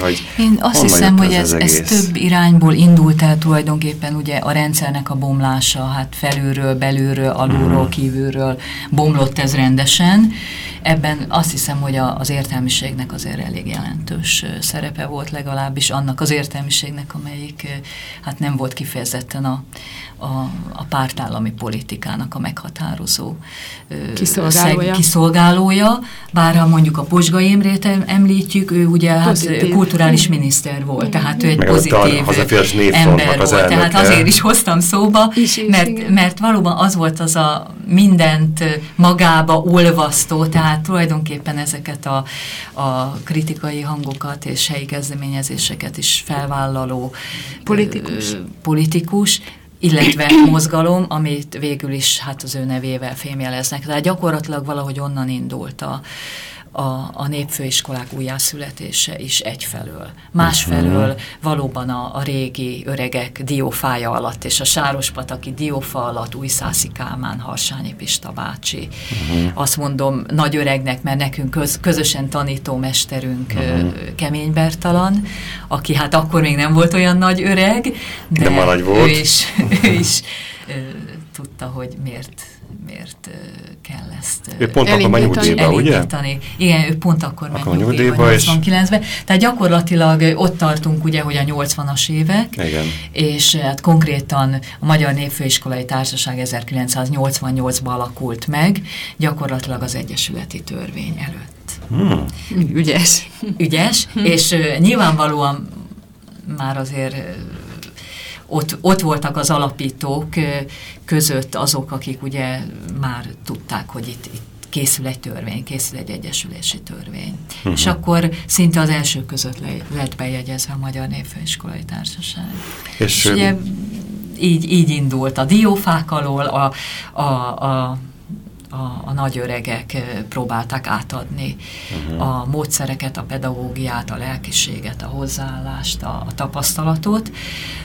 Vagy Én azt hiszem, hogy ez, ez, ez több irányból indult el tulajdonképpen ugye a rendszernek a bomlása, hát felülről, belülről, alulról, hmm. kívülről bomlott ez rendesen. Ebben azt hiszem, hogy a, az értelmiségnek azért elég jelentős szerepe volt legalábbis annak az értelmiségnek, amelyik hát nem volt kifejezetten a, a, a pártállami politikának a meghatározó kiszolgálója. Szeg, kiszolgálója, bár ha mondjuk a Posga Imrét említjük, ő ugye hát kulturális miniszter volt, tehát ő egy Meg pozitív ember volt, elnöke. tehát azért is hoztam szóba, is, is, mert, mert valóban az volt az a mindent magába olvasztó, tehát tulajdonképpen ezeket a, a kritikai hangokat és helyi kezdeményezéseket is felvállaló politikus, politikus illetve mozgalom, amit végül is hát az ő nevével fémjeleznek. Tehát gyakorlatilag valahogy onnan indult a, a, a népfőiskolák újjászületése is egyfelől. Másfelől uh-huh. valóban a, a régi öregek diófája alatt, és a Sárospataki diófa alatt Újszászi Kálmán, Harsányi Pista bácsi. Uh-huh. Azt mondom nagy öregnek, mert nekünk köz, közösen tanító mesterünk uh-huh. Kemény Bertalan, aki hát akkor még nem volt olyan nagy öreg, de, de volt. ő is, ő is tudta, hogy miért miért kell ezt Ő pont akkor nyugdíjba, ugye? Igen, ő pont akkor, akkor megy nyugdíjba, 89-ben. Tehát gyakorlatilag ott tartunk ugye, hogy a 80-as évek, Igen. és hát konkrétan a Magyar Népfőiskolai Társaság 1988-ban alakult meg, gyakorlatilag az Egyesületi Törvény előtt. Hmm. Ügyes. Ügyes, és uh, nyilvánvalóan már azért ott, ott voltak az alapítók között azok, akik ugye már tudták, hogy itt, itt készül egy törvény, készül egy egyesülési törvény. Uh mhm. -huh. És akkor szinte az első között le, lett bejegyezve a Magyar Névfőiskolai Társaság. És, és ugye így, így indult a diófák alól, a, a, a a, a nagy öregek próbálták átadni uh-huh. a módszereket, a pedagógiát, a lelkiséget, a hozzáállást, a, a tapasztalatot,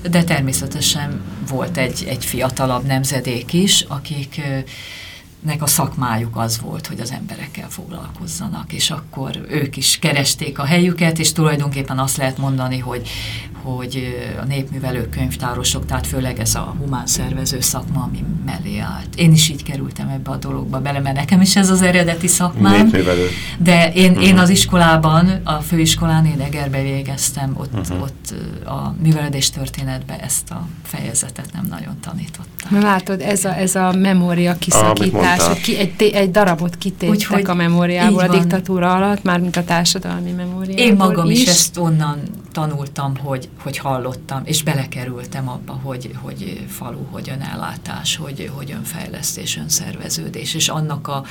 de természetesen volt egy, egy fiatalabb nemzedék is, akik nek a szakmájuk az volt, hogy az emberekkel foglalkozzanak, és akkor ők is keresték a helyüket, és tulajdonképpen azt lehet mondani, hogy, hogy a népművelők, könyvtárosok, tehát főleg ez a humán szervező szakma, ami mellé állt. Én is így kerültem ebbe a dologba bele, mert nekem is ez az eredeti szakmám. Népművelő. De én, én az iskolában, a főiskolán én Egerbe végeztem, ott, uh-huh. ott a művelődés történetben ezt a fejezetet nem nagyon tanítottam. Látod, ez a, ez a memória kiszakítás, hogy ki, egy, egy darabot kitéptek Úgyhogy a memóriából a diktatúra alatt, mármint a társadalmi memóriából Én magam is, is. ezt onnan tanultam, hogy, hogy hallottam, és belekerültem abba, hogy, hogy falu, hogy önellátás, hogy, hogy önfejlesztés, önszerveződés, és annak a,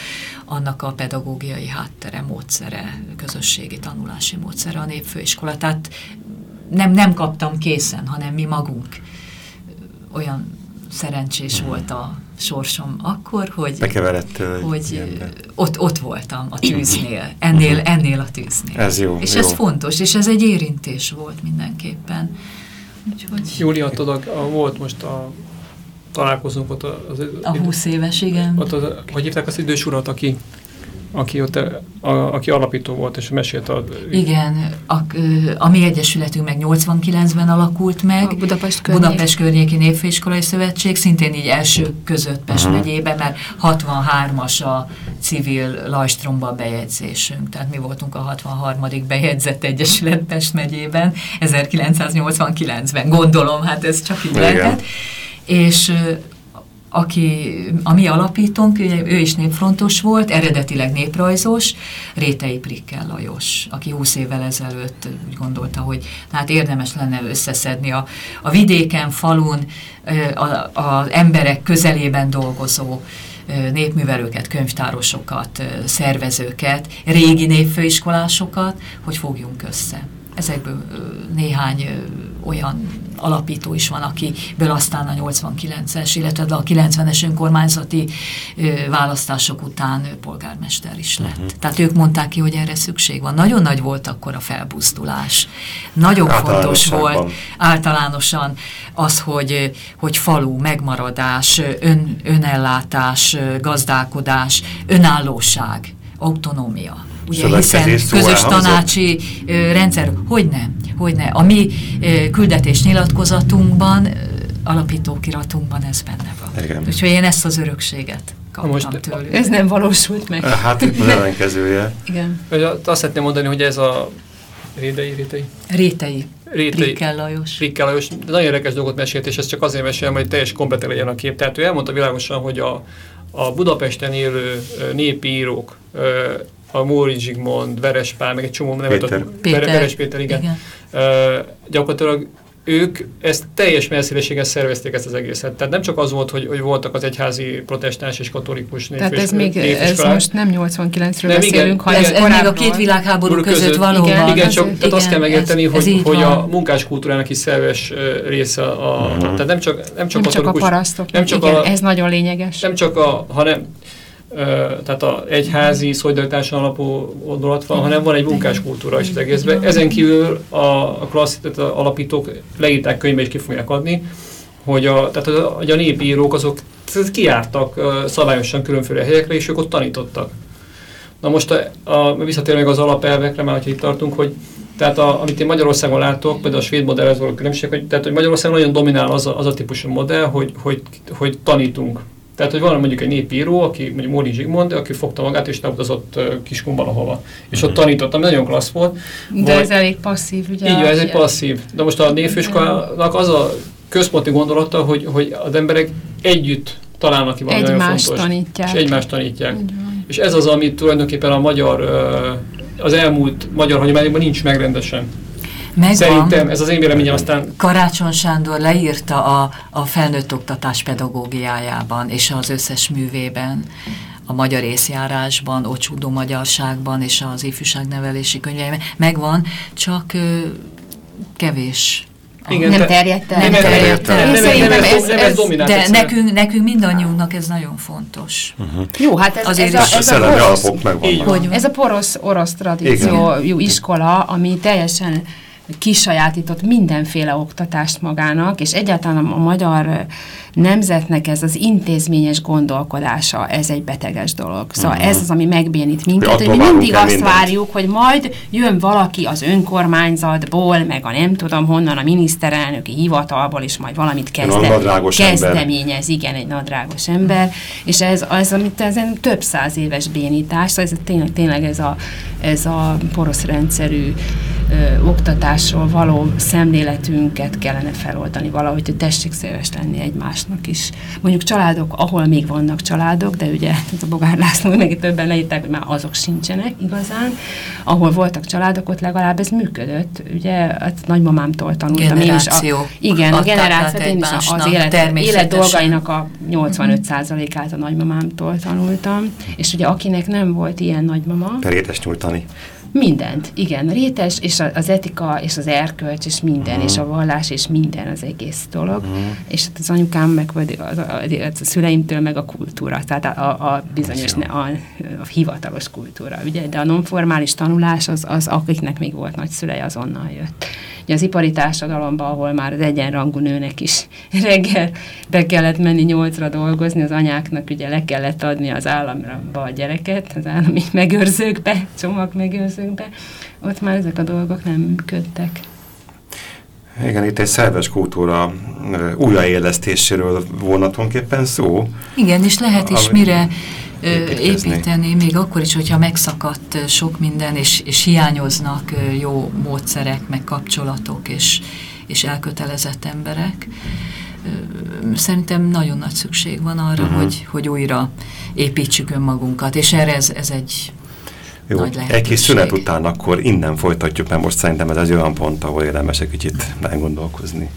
annak a pedagógiai háttere, módszere, közösségi tanulási módszere a népfőiskola. Tehát nem, nem kaptam készen, hanem mi magunk olyan szerencsés volt a sorsom akkor, hogy, hogy ott, ott voltam a tűznél, ennél, mhm. ennél a tűznél. Ez jó. És jó. ez fontos, és ez egy érintés volt mindenképpen. Úgyhogy... Júlia, tudod, a, volt most a találkozunk ott az... A 20 éves, igen. Ott az, hogy hívták az idős urat, aki aki, ott, a, aki alapító volt, és mesélt a... Igen, a, a mi egyesületünk meg 89-ben alakult meg. A Budapest, környék. Budapest Környéki Népfőiskolai Szövetség, szintén így első között Pest uh-huh. megyében, mert 63-as a civil Lajstromba bejegyzésünk, tehát mi voltunk a 63. bejegyzett egyesület Pest megyében, 1989-ben, gondolom, hát ez csak így Igen. lehet. És aki a mi alapítónk, ő, is népfrontos volt, eredetileg néprajzos, Rétei Prikkel Lajos, aki 20 évvel ezelőtt úgy gondolta, hogy hát érdemes lenne összeszedni a, a vidéken, falun, az emberek közelében dolgozó népművelőket, könyvtárosokat, szervezőket, régi népfőiskolásokat, hogy fogjunk össze. Ezekből néhány olyan alapító is van, akiből aztán a 89-es, illetve a 90-es önkormányzati választások után polgármester is lett. Uh-huh. Tehát ők mondták ki, hogy erre szükség van. Nagyon nagy volt akkor a felbuzdulás. Nagyon fontos volt általánosan az, hogy, hogy falu, megmaradás, ön, önellátás, gazdálkodás, önállóság, autonómia ugye, hiszen közös tanácsi ö, rendszer, hogy nem, hogy ne. A mi ö, küldetés nyilatkozatunkban, ö, alapítókiratunkban ez benne van. Igen. Úgyhogy én ezt az örökséget kaptam most, tőlük. Ez nem valósult meg. Hát itt az ellenkezője. Igen. Azt szeretném mondani, hogy ez a Rédei, Rétei? Rétei. Rétei. Rikkel Lajos. Rikkel Lajos. Nagyon érdekes dolgot mesélt, és ezt csak azért mesélem, hogy teljes komplet legyen a kép. Tehát ő elmondta világosan, hogy a, a Budapesten élő népi írók, a Móri Zsigmond, Veres Pál, meg egy csomó nevet, Péter. Péter. Veres Péter, igen. igen. Uh, gyakorlatilag ők ezt teljes messzélességgel szervezték ezt az egészet. Tehát nem csak az volt, hogy, hogy voltak az egyházi protestáns és katolikus Tehát ez még, ez most nem 89-ről beszélünk, igen, hanem ez, ez még a két világháború között, között valóban. Igen, igen csak ez, tehát igen, azt kell megérteni, ez, hogy, ez hogy a munkáskultúrának is szerves része a, uh-huh. tehát nem csak, nem csak, nem csak a parasztok, nem csak igen, a, ez nagyon lényeges. Nem csak a, hanem tehát a egyházi szolidaritáson alapú gondolat van, hanem van egy munkáskultúra is az egészben. Ezen kívül a, a klassz, tehát a alapítók leírták könyvbe is ki fogják adni, hogy a, tehát a, a népi írók azok kiártak szabályosan különféle helyekre, és ők ott tanítottak. Na most a, a, visszatér meg az alapelvekre, már hogy itt tartunk, hogy tehát a, amit én Magyarországon látok, például a svéd modellhez való különbség, hogy, tehát, hogy Magyarországon nagyon dominál az a, az a típusú modell, hogy, hogy, hogy tanítunk tehát, hogy van mondjuk egy népíró, aki mondjuk Móri Zsigmond, aki fogta magát és leutazott Kiskunban ahova. És ott mhm. tanítottam, nagyon klassz volt. De vagy, ez elég passzív, ugye? Így, ez egy passzív. De most a névfőiskolának az a központi gondolata, hogy, hogy az emberek együtt találnak ki valami egymást fontos. tanítják. És egymást tanítják. És ez az, amit tulajdonképpen a magyar, az elmúlt magyar hagyományokban nincs meg rendesen. Megvan. Szerintem ez az én véleményem aztán... Karácsony Sándor leírta a, a felnőtt oktatás pedagógiájában és az összes művében, a magyar észjárásban, ocsúdó magyarságban és az ifjúságnevelési könyveiben. Megvan, csak ö, kevés igen, nem terjedt el. Nem terjedt el. Szerintem ez, ez, de nekünk, nekünk mindannyiunknak ez nagyon fontos. Uh-huh. Jó, hát ez, Azért ez, a, ez, a, porosz, ez a porosz orosz tradíció, iskola, ami teljesen kisajátított mindenféle oktatást magának, és egyáltalán a magyar nemzetnek ez az intézményes gondolkodása, ez egy beteges dolog. Szóval uh-huh. ez az, ami megbénít minket, hogy mi mindig azt mindent. várjuk, hogy majd jön valaki az önkormányzatból, meg a nem tudom honnan, a miniszterelnöki hivatalból, és majd valamit kezde, kezdeményez, ember. igen, egy nadrágos ember, és ez az, amit ezen több száz éves bénítás, szóval ez tényleg, tényleg ez a, ez a porosz rendszerű ö, oktatásról való szemléletünket kellene feloldani valahogy, hogy tessék szíves lenni egymásnak is. Mondjuk családok, ahol még vannak családok, de ugye a Bogár László meg többen leírták, hogy már azok sincsenek igazán. Ahol voltak családok, ott legalább ez működött. Ugye hát nagymamámtól tanultam. Generáció. Én is a, igen, a generáció, én is az élet, élet dolgainak a 85%-át a nagymamámtól tanultam. És ugye akinek nem volt ilyen nagymama... Perétes nyújtani. Mindent, igen, rétes, és az etika, és az erkölcs, és minden, uh-huh. és a vallás, és minden az egész dolog. Uh-huh. És hát az anyukám, meg vagy az, a, a szüleimtől, meg a kultúra, tehát a, a bizonyos, ne, a, a hivatalos kultúra, ugye, de a nonformális tanulás az, az akiknek még volt nagy szülei, azonnal jött. Ugye az ipari társadalomban, ahol már az egyenrangú nőnek is reggel be kellett menni nyolcra dolgozni, az anyáknak ugye le kellett adni az államra a gyereket, az állami megőrzőkbe, csomag megőrzőkbe, ott már ezek a dolgok nem működtek. Igen, itt egy szerves kultúra újraélesztéséről volna tulajdonképpen szó. Igen, és lehet is mire építkezni. építeni, még akkor is, hogyha megszakadt sok minden, és, és hiányoznak jó módszerek, meg kapcsolatok, és, és elkötelezett emberek. Szerintem nagyon nagy szükség van arra, uh-huh. hogy, hogy újra építsük önmagunkat, és erre ez, ez egy jó, nagy egy kis szünet után akkor innen folytatjuk, mert most szerintem ez egy olyan pont, ahol érdemes egy kicsit meggondolkozni.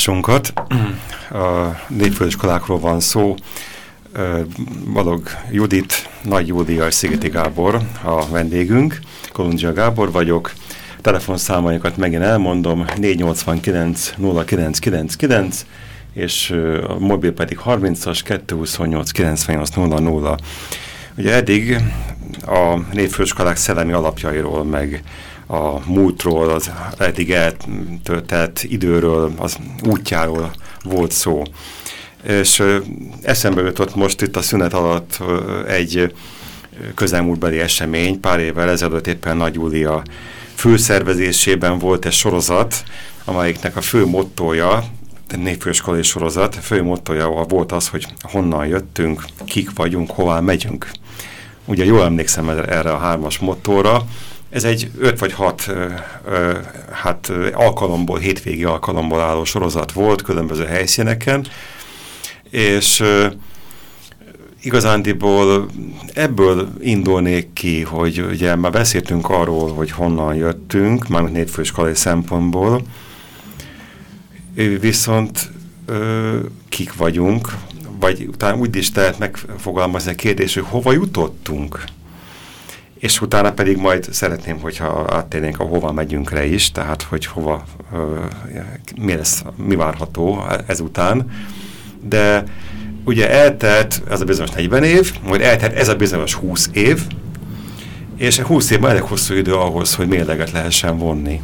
Adásunkat. A népfőiskolákról van szó. Balog Judit, Nagy Júlia Szigeti Gábor a vendégünk. Kolundzsia Gábor vagyok. Telefonszámainkat megint elmondom. 489 0999 és a mobil pedig 30-as 228 98 00. Ugye eddig a népfőiskolák szellemi alapjairól, meg a múltról, az eddig eltöltett időről, az útjáról volt szó. És eszembe jutott most itt a szünet alatt egy közelmúltbeli esemény, pár évvel ezelőtt éppen Nagy Júlia főszervezésében volt egy sorozat, amelyiknek a fő mottoja, népfőiskolai sorozat, fő mottoja volt az, hogy honnan jöttünk, kik vagyunk, hová megyünk. Ugye jól emlékszem erre a hármas mottóra, ez egy öt vagy hat ö, ö, hát, alkalomból, hétvégi alkalomból álló sorozat volt különböző helyszíneken, és ö, igazándiból ebből indulnék ki, hogy ugye már beszéltünk arról, hogy honnan jöttünk, mármint népfőiskolai szempontból, viszont ö, kik vagyunk, vagy utána úgy is lehet megfogalmazni a kérdés, hogy hova jutottunk és utána pedig majd szeretném, hogyha áttérnénk a hova megyünkre is, tehát hogy hova, mi, lesz, mi várható ezután. De ugye eltelt ez a bizonyos 40 év, majd eltelt ez a bizonyos 20 év, és 20 évben elég hosszú idő ahhoz, hogy mérleget lehessen vonni.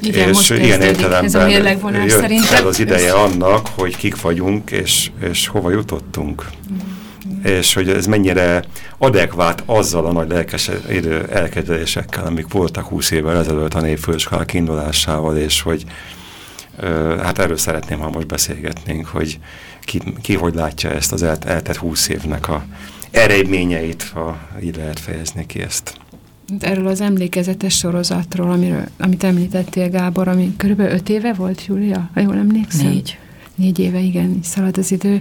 Igen, és ilyen értelemben jött szerintem. el az ideje annak, hogy kik vagyunk, és, és hova jutottunk. Mm és hogy ez mennyire adekvát azzal a nagy lelkes elkedvésekkel, amik voltak 20 évvel ezelőtt a népfőiskolák indulásával, és hogy ö, hát erről szeretném, ha most beszélgetnénk, hogy ki, ki hogy látja ezt az el, eltett 20 évnek a eredményeit, ha így lehet fejezni ki ezt. Erről az emlékezetes sorozatról, amiről, amit említettél, Gábor, ami körülbelül öt éve volt, Júlia, ha jól emlékszem? Négy. Négy éve, igen, szalad az idő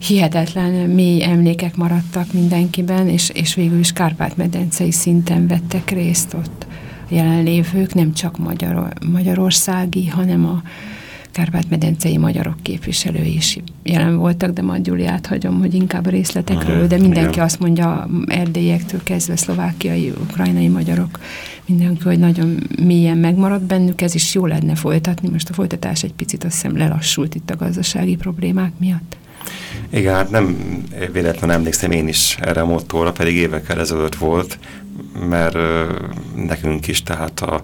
hihetetlen mély emlékek maradtak mindenkiben, és, és végül is Kárpát-medencei szinten vettek részt ott jelenlévők, nem csak Magyar, magyarországi, hanem a Kárpát-medencei magyarok képviselői is jelen voltak, de majd Gyuliát hagyom, hogy inkább a részletekről, de mindenki Igen. azt mondja, erdélyektől kezdve szlovákiai, ukrajnai magyarok, mindenki, hogy nagyon mélyen megmaradt bennük, ez is jó lenne folytatni. Most a folytatás egy picit azt hiszem lelassult itt a gazdasági problémák miatt. Igen, hát nem véletlenül emlékszem én is erre a mottóra, pedig évekkel ezelőtt volt, mert ö, nekünk is, tehát a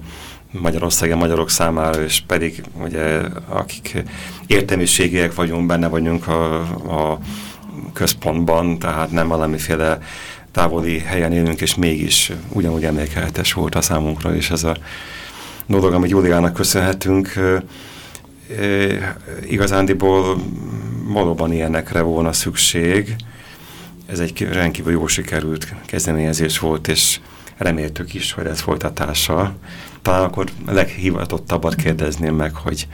Magyarországi magyarok számára, és pedig ugye akik értelmiségiek vagyunk, benne vagyunk a, a központban, tehát nem valamiféle távoli helyen élünk, és mégis ugyanúgy emlékelhetes volt a számunkra, és ez a dolog, amit Júliának köszönhetünk, igazándiból valóban ilyenekre volna szükség. Ez egy rendkívül jó sikerült kezdeményezés volt, és reméltük is, hogy ez folytatása. Talán akkor leghivatottabbat kérdezném meg, hogy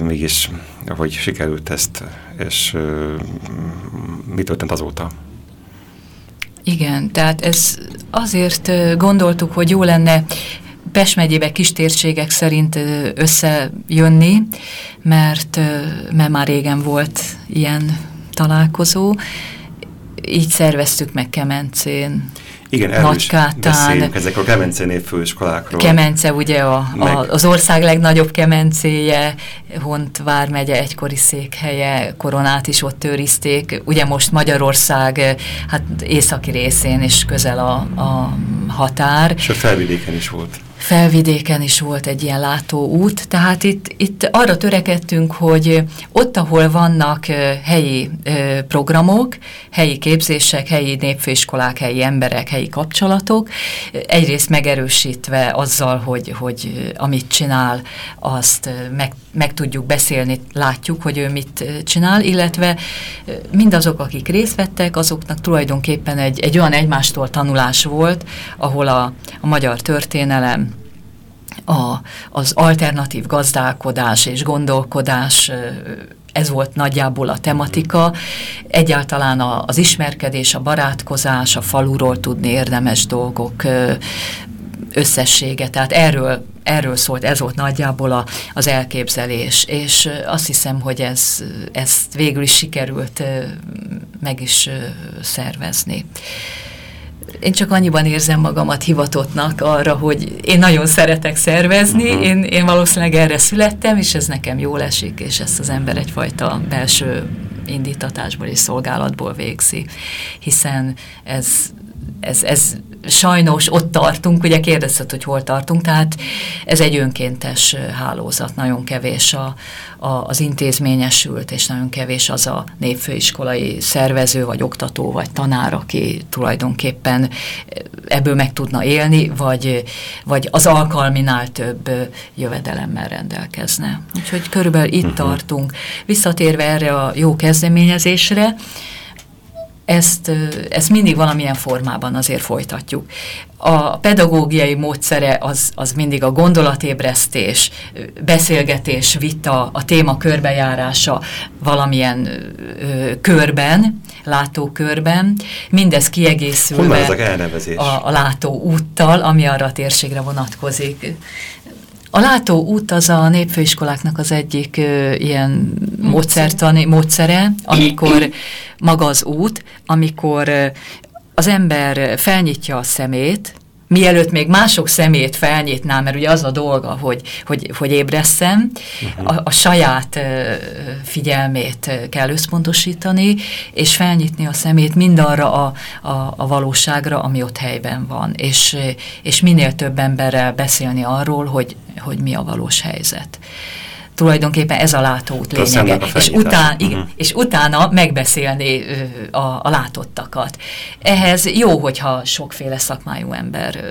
mégis, hogy sikerült ezt, és mi történt azóta? Igen, tehát ez azért gondoltuk, hogy jó lenne Pest megyébe kistérségek szerint összejönni, mert, mert már régen volt ilyen találkozó. Így szerveztük meg Kemencén. Igen, beszéljünk, ezek a Kemence főiskolákról. Kemence ugye a, a, az ország legnagyobb kemencéje, Hont vármegye egykori székhelye, koronát is ott őrizték. Ugye most Magyarország hát északi részén is közel a, a határ. És a felvidéken is volt felvidéken is volt egy ilyen látóút, tehát itt, itt arra törekedtünk, hogy ott, ahol vannak helyi programok, helyi képzések, helyi népfőiskolák, helyi emberek, helyi kapcsolatok, egyrészt megerősítve azzal, hogy, hogy amit csinál, azt meg, meg tudjuk beszélni, látjuk, hogy ő mit csinál, illetve mindazok, akik részt vettek, azoknak tulajdonképpen egy, egy olyan egymástól tanulás volt, ahol a, a magyar történelem, a, az alternatív gazdálkodás és gondolkodás ez volt nagyjából a tematika. Egyáltalán az ismerkedés, a barátkozás, a faluról tudni érdemes dolgok összessége. Tehát erről, erről szólt, ez volt nagyjából a, az elképzelés, és azt hiszem, hogy ez, ezt végül is sikerült meg is szervezni. Én csak annyiban érzem magamat hivatottnak arra, hogy én nagyon szeretek szervezni, uh -huh. én, én valószínűleg erre születtem, és ez nekem jól esik, és ezt az ember egyfajta belső indítatásból és szolgálatból végzi, hiszen ez, ez, ez sajnos ott tartunk, ugye kérdezted, hogy hol tartunk, tehát ez egy önkéntes hálózat, nagyon kevés a, a, az intézményesült, és nagyon kevés az a népfőiskolai szervező, vagy oktató, vagy tanár, aki tulajdonképpen ebből meg tudna élni, vagy, vagy az alkalminál több jövedelemmel rendelkezne. Úgyhogy körülbelül itt uh -huh. tartunk. Visszatérve erre a jó kezdeményezésre, ezt, ezt mindig valamilyen formában azért folytatjuk. A pedagógiai módszere az, az mindig a gondolatébresztés, beszélgetés, vita, a téma körbejárása valamilyen ö, körben, látókörben, mindez kiegészülve a, a látóúttal, ami arra a térségre vonatkozik. A látó út az a népfőiskoláknak az egyik ö, ilyen módszertani, módszere, amikor maga az út, amikor ö, az ember felnyitja a szemét, mielőtt még mások szemét felnyitná, mert ugye az a dolga, hogy, hogy, hogy ébreszem, uh-huh. a, a saját figyelmét kell összpontosítani, és felnyitni a szemét mindarra a, a, a valóságra, ami ott helyben van, és, és minél több emberrel beszélni arról, hogy, hogy mi a valós helyzet tulajdonképpen ez a látóút lényege, és, után, igen, uh-huh. és utána megbeszélni a, a látottakat. Ehhez jó, hogyha sokféle szakmájú ember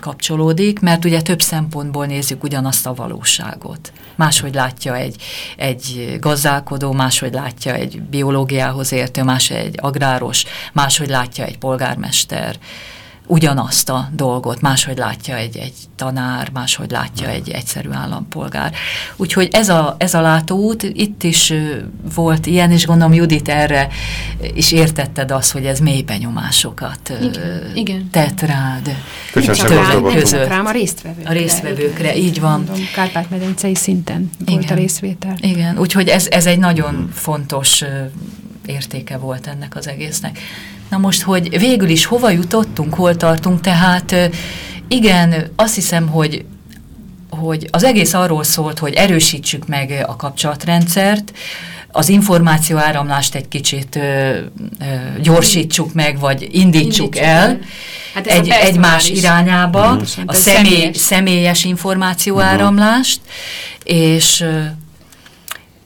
kapcsolódik, mert ugye több szempontból nézzük ugyanazt a valóságot. Máshogy látja egy, egy gazdálkodó, máshogy látja egy biológiához értő, más egy agráros, máshogy látja egy polgármester ugyanazt a dolgot, máshogy látja egy, egy tanár, máshogy látja egy egyszerű állampolgár. Úgyhogy ez a, ez a látóút, itt is volt ilyen, és gondolom Judit erre is értetted azt, hogy ez mély benyomásokat igen, igen. tett rád. Köszönöm, között. Rám a résztvevőkre. A résztvevőkre, így van. Kárpát-medencei szinten igen. volt a részvétel. Igen, úgyhogy ez, ez egy nagyon hmm. fontos értéke volt ennek az egésznek. Na most, hogy végül is hova jutottunk, hol tartunk, tehát igen, azt hiszem, hogy hogy az egész arról szólt, hogy erősítsük meg a kapcsolatrendszert, az információ áramlást egy kicsit ö, ö, gyorsítsuk meg, vagy indítsuk, indítsuk el, el. Hát egy, egymás irányába, mm. a személy, személyes, személyes információ áramlást, és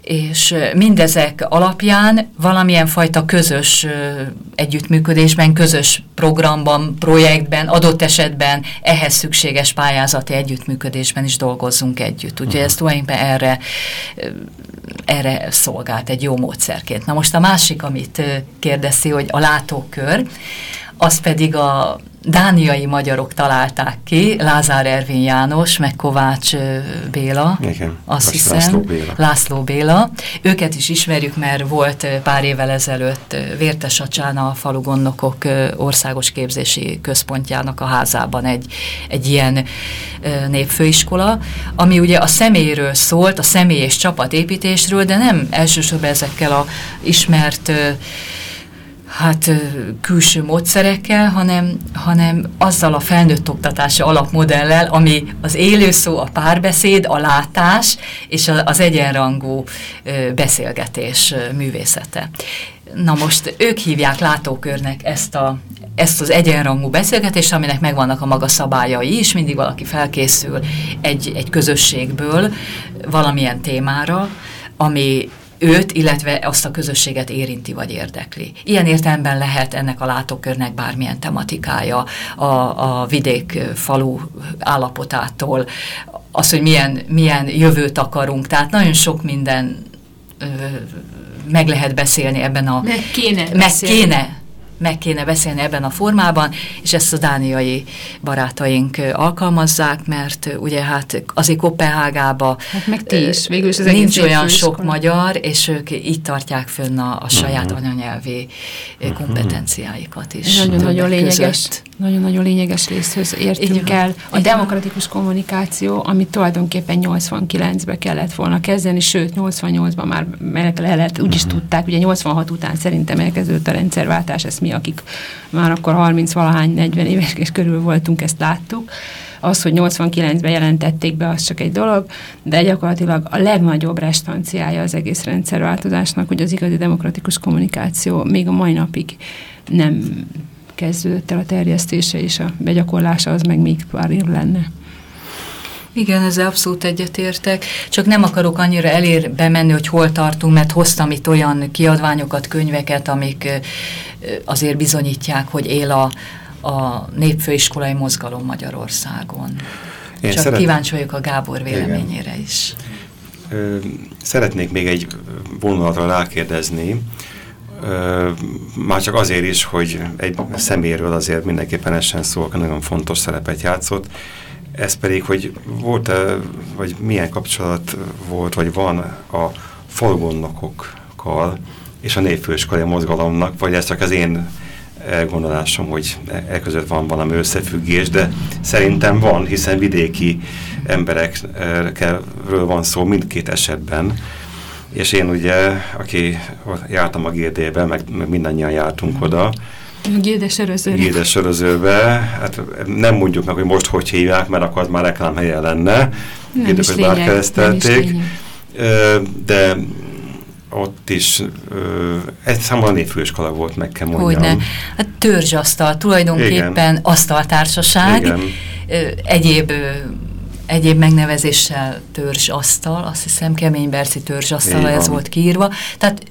és mindezek alapján valamilyen fajta közös együttműködésben, közös programban, projektben, adott esetben ehhez szükséges pályázati együttműködésben is dolgozzunk együtt. Úgyhogy ez tulajdonképpen erre, erre szolgált egy jó módszerként. Na most a másik, amit kérdezi, hogy a látókör, az pedig a dániai magyarok találták ki, Lázár Ervin János, meg Kovács Béla, Igen, azt hiszem, László Béla. László Béla. Őket is ismerjük, mert volt pár évvel ezelőtt Vértesacsán a falugonnokok országos képzési központjának a házában egy, egy ilyen népfőiskola, ami ugye a személyről szólt, a személy és csapatépítésről, de nem elsősorban ezekkel a ismert hát külső módszerekkel, hanem, hanem azzal a felnőtt oktatási alapmodellel, ami az élő szó, a párbeszéd, a látás és az egyenrangú beszélgetés művészete. Na most ők hívják látókörnek ezt, a, ezt az egyenrangú beszélgetést, aminek megvannak a maga szabályai is, mindig valaki felkészül egy, egy közösségből valamilyen témára, ami őt, illetve azt a közösséget érinti vagy érdekli. Ilyen értelemben lehet ennek a látókörnek bármilyen tematikája a, a vidék falu állapotától, az, hogy milyen, milyen jövőt akarunk, tehát nagyon sok minden ö, meg lehet beszélni ebben a... Meg kéne Meg beszélni. kéne meg kéne beszélni ebben a formában, és ezt a dániai barátaink alkalmazzák, mert ugye hát azért Kopenhágába Hát meg ti is, végül is az egész nincs olyan sok magyar, és ők így tartják fönn a, a saját anyanyelvi ö, kompetenciáikat is. Nagyon-nagyon lényeges, között. nagyon-nagyon lényeges részhöz értünk el. A demokratikus kommunikáció, amit tulajdonképpen 89-ben kellett volna kezdeni, sőt 88-ban már le lehet, úgy is tudták, ugye 86 után szerintem elkezdődött a rendszerváltás, ezt mi, akik már akkor 30 valahány 40 éves és körül voltunk, ezt láttuk. Az, hogy 89-ben jelentették be, az csak egy dolog, de gyakorlatilag a legnagyobb restanciája az egész rendszerváltozásnak, hogy az igazi demokratikus kommunikáció még a mai napig nem kezdődött el a terjesztése és a begyakorlása, az meg még pár év lenne. Igen, ezzel abszolút egyetértek, csak nem akarok annyira elér bemenni, hogy hol tartunk, mert hoztam itt olyan kiadványokat, könyveket, amik azért bizonyítják, hogy él a, a népfőiskolai mozgalom Magyarországon. Én csak szeret- kíváncsi vagyok a Gábor véleményére is. Ö, Szeretnék még egy vonulatra rákérdezni, Ö, már csak azért is, hogy egy szeméről azért mindenképpen essen szó, aki nagyon fontos szerepet játszott. Ez pedig, hogy volt-e, vagy milyen kapcsolat volt, vagy van a falgonnokokkal és a népfőiskolai mozgalomnak, vagy ez csak az én elgondolásom, hogy e e között van valami összefüggés, de szerintem van, hiszen vidéki emberekről van szó mindkét esetben. És én ugye, aki jártam a GD-be, meg, meg mindannyian jártunk oda, Gédes sörözőbe, hát nem mondjuk meg, hogy most hogy hívják, mert akkor az már reklámhelye lenne. Nem Gédes, hogy lényeg, bár nem is keresztelték. lényeg. Ö, De ott is ö, egy számomra népfőiskola volt, meg kell mondjam. Hogyne. Hát törzsasztal, tulajdonképpen Igen. asztaltársaság, Igen. ö, egyéb, ö, egyéb megnevezéssel törzsasztal, azt hiszem keményberci törzsasztal, ez volt kiírva. Tehát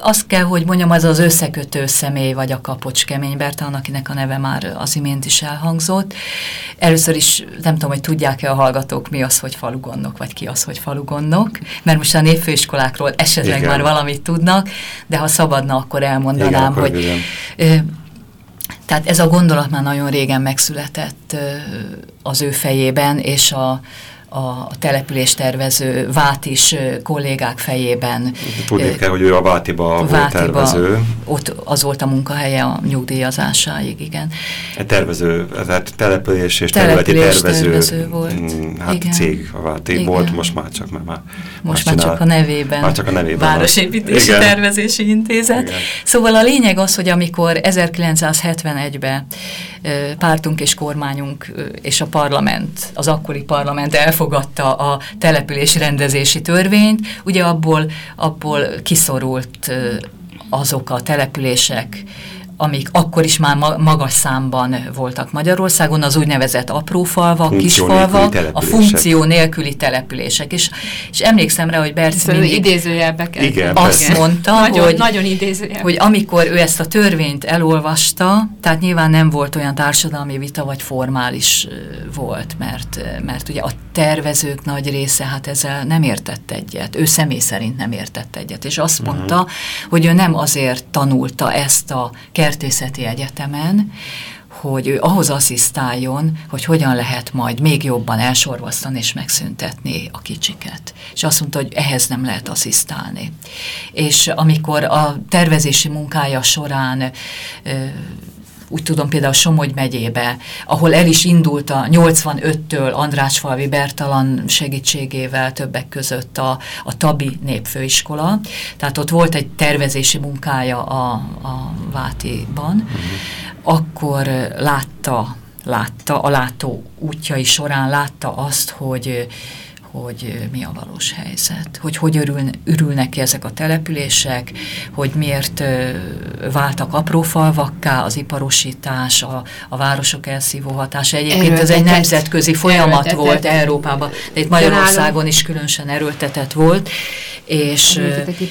azt kell, hogy mondjam, az az összekötő személy, vagy a kapocs kemény Bertalan, akinek a neve már az imént is elhangzott. Először is nem tudom, hogy tudják-e a hallgatók, mi az, hogy falugonnok, vagy ki az, hogy falugonnok, mert most a népfőiskolákról esetleg Igen. már valamit tudnak, de ha szabadna, akkor elmondanám, Igen, akkor hogy tehát ez a gondolat már nagyon régen megszületett az ő fejében, és a, a településtervező Vát is ö, kollégák fejében. Tudni kell, hogy ő a Vátiba volt Vátiba, tervező. Ott az volt a munkahelye a nyugdíjazásáig, igen. Egy tervező, tehát település és területi Település tervező, tervező volt. mm, hát Igen. cég a Váti Igen. volt, most már csak már, már Most már csak a nevében. Már csak a nevében. Városépítési Igen. Tervezési Intézet. Igen. Szóval a lényeg az, hogy amikor 1971-ben ö, pártunk és kormányunk és a parlament, az akkori parlament elfogadta a település rendezési törvényt, ugye abból, abból kiszorult azok a települések, amik akkor is már ma- magas számban voltak Magyarországon, az úgynevezett aprófalvak, Funkció kisfalvak, a funkció nélküli települések. És, és emlékszem rá, hogy Berci mindig idézőjelbe kell. Igen, azt persze. mondta, nagyon, hogy, Nagyon idézőjelbe. hogy amikor ő ezt a törvényt elolvasta, tehát nyilván nem volt olyan társadalmi vita, vagy formális volt, mert, mert ugye a tervezők nagy része hát ezzel nem értett egyet, ő személy szerint nem értett egyet, és azt Mhm. mondta, hogy ő nem azért tanulta ezt a kertészeti egyetemen, hogy ő ahhoz asszisztáljon, hogy hogyan lehet majd még jobban elsorvasztani és megszüntetni a kicsiket. És azt mondta, hogy ehhez nem lehet asszisztálni. És amikor a tervezési munkája során ö, úgy tudom például Somogy megyébe, ahol el is indult a 85-től Andrásfalvi Bertalan segítségével többek között a, a Tabi népfőiskola. Tehát ott volt egy tervezési munkája a, a Vátiban, akkor ö, látta, látta, a látó útjai során látta azt, hogy hogy mi a valós helyzet, hogy hogy örül, örülnek ki ezek a települések, hogy miért váltak apró falvakká, az iparosítás, a, a városok elszívó hatása. Egyébként ez egy nemzetközi folyamat erőltetett. volt Európában, de itt Magyarországon is különösen erőltetett volt, és,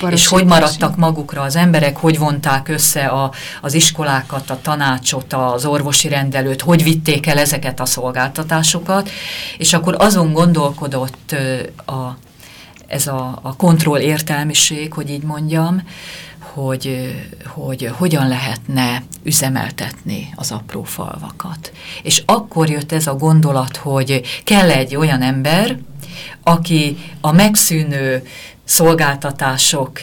és hogy maradtak magukra az emberek, hogy vonták össze a, az iskolákat, a tanácsot, az orvosi rendelőt, hogy vitték el ezeket a szolgáltatásokat, és akkor azon gondolkodott a, ez a, a kontroll értelmiség, hogy így mondjam, hogy, hogy hogyan lehetne üzemeltetni az apró falvakat. És akkor jött ez a gondolat, hogy kell egy olyan ember, aki a megszűnő szolgáltatások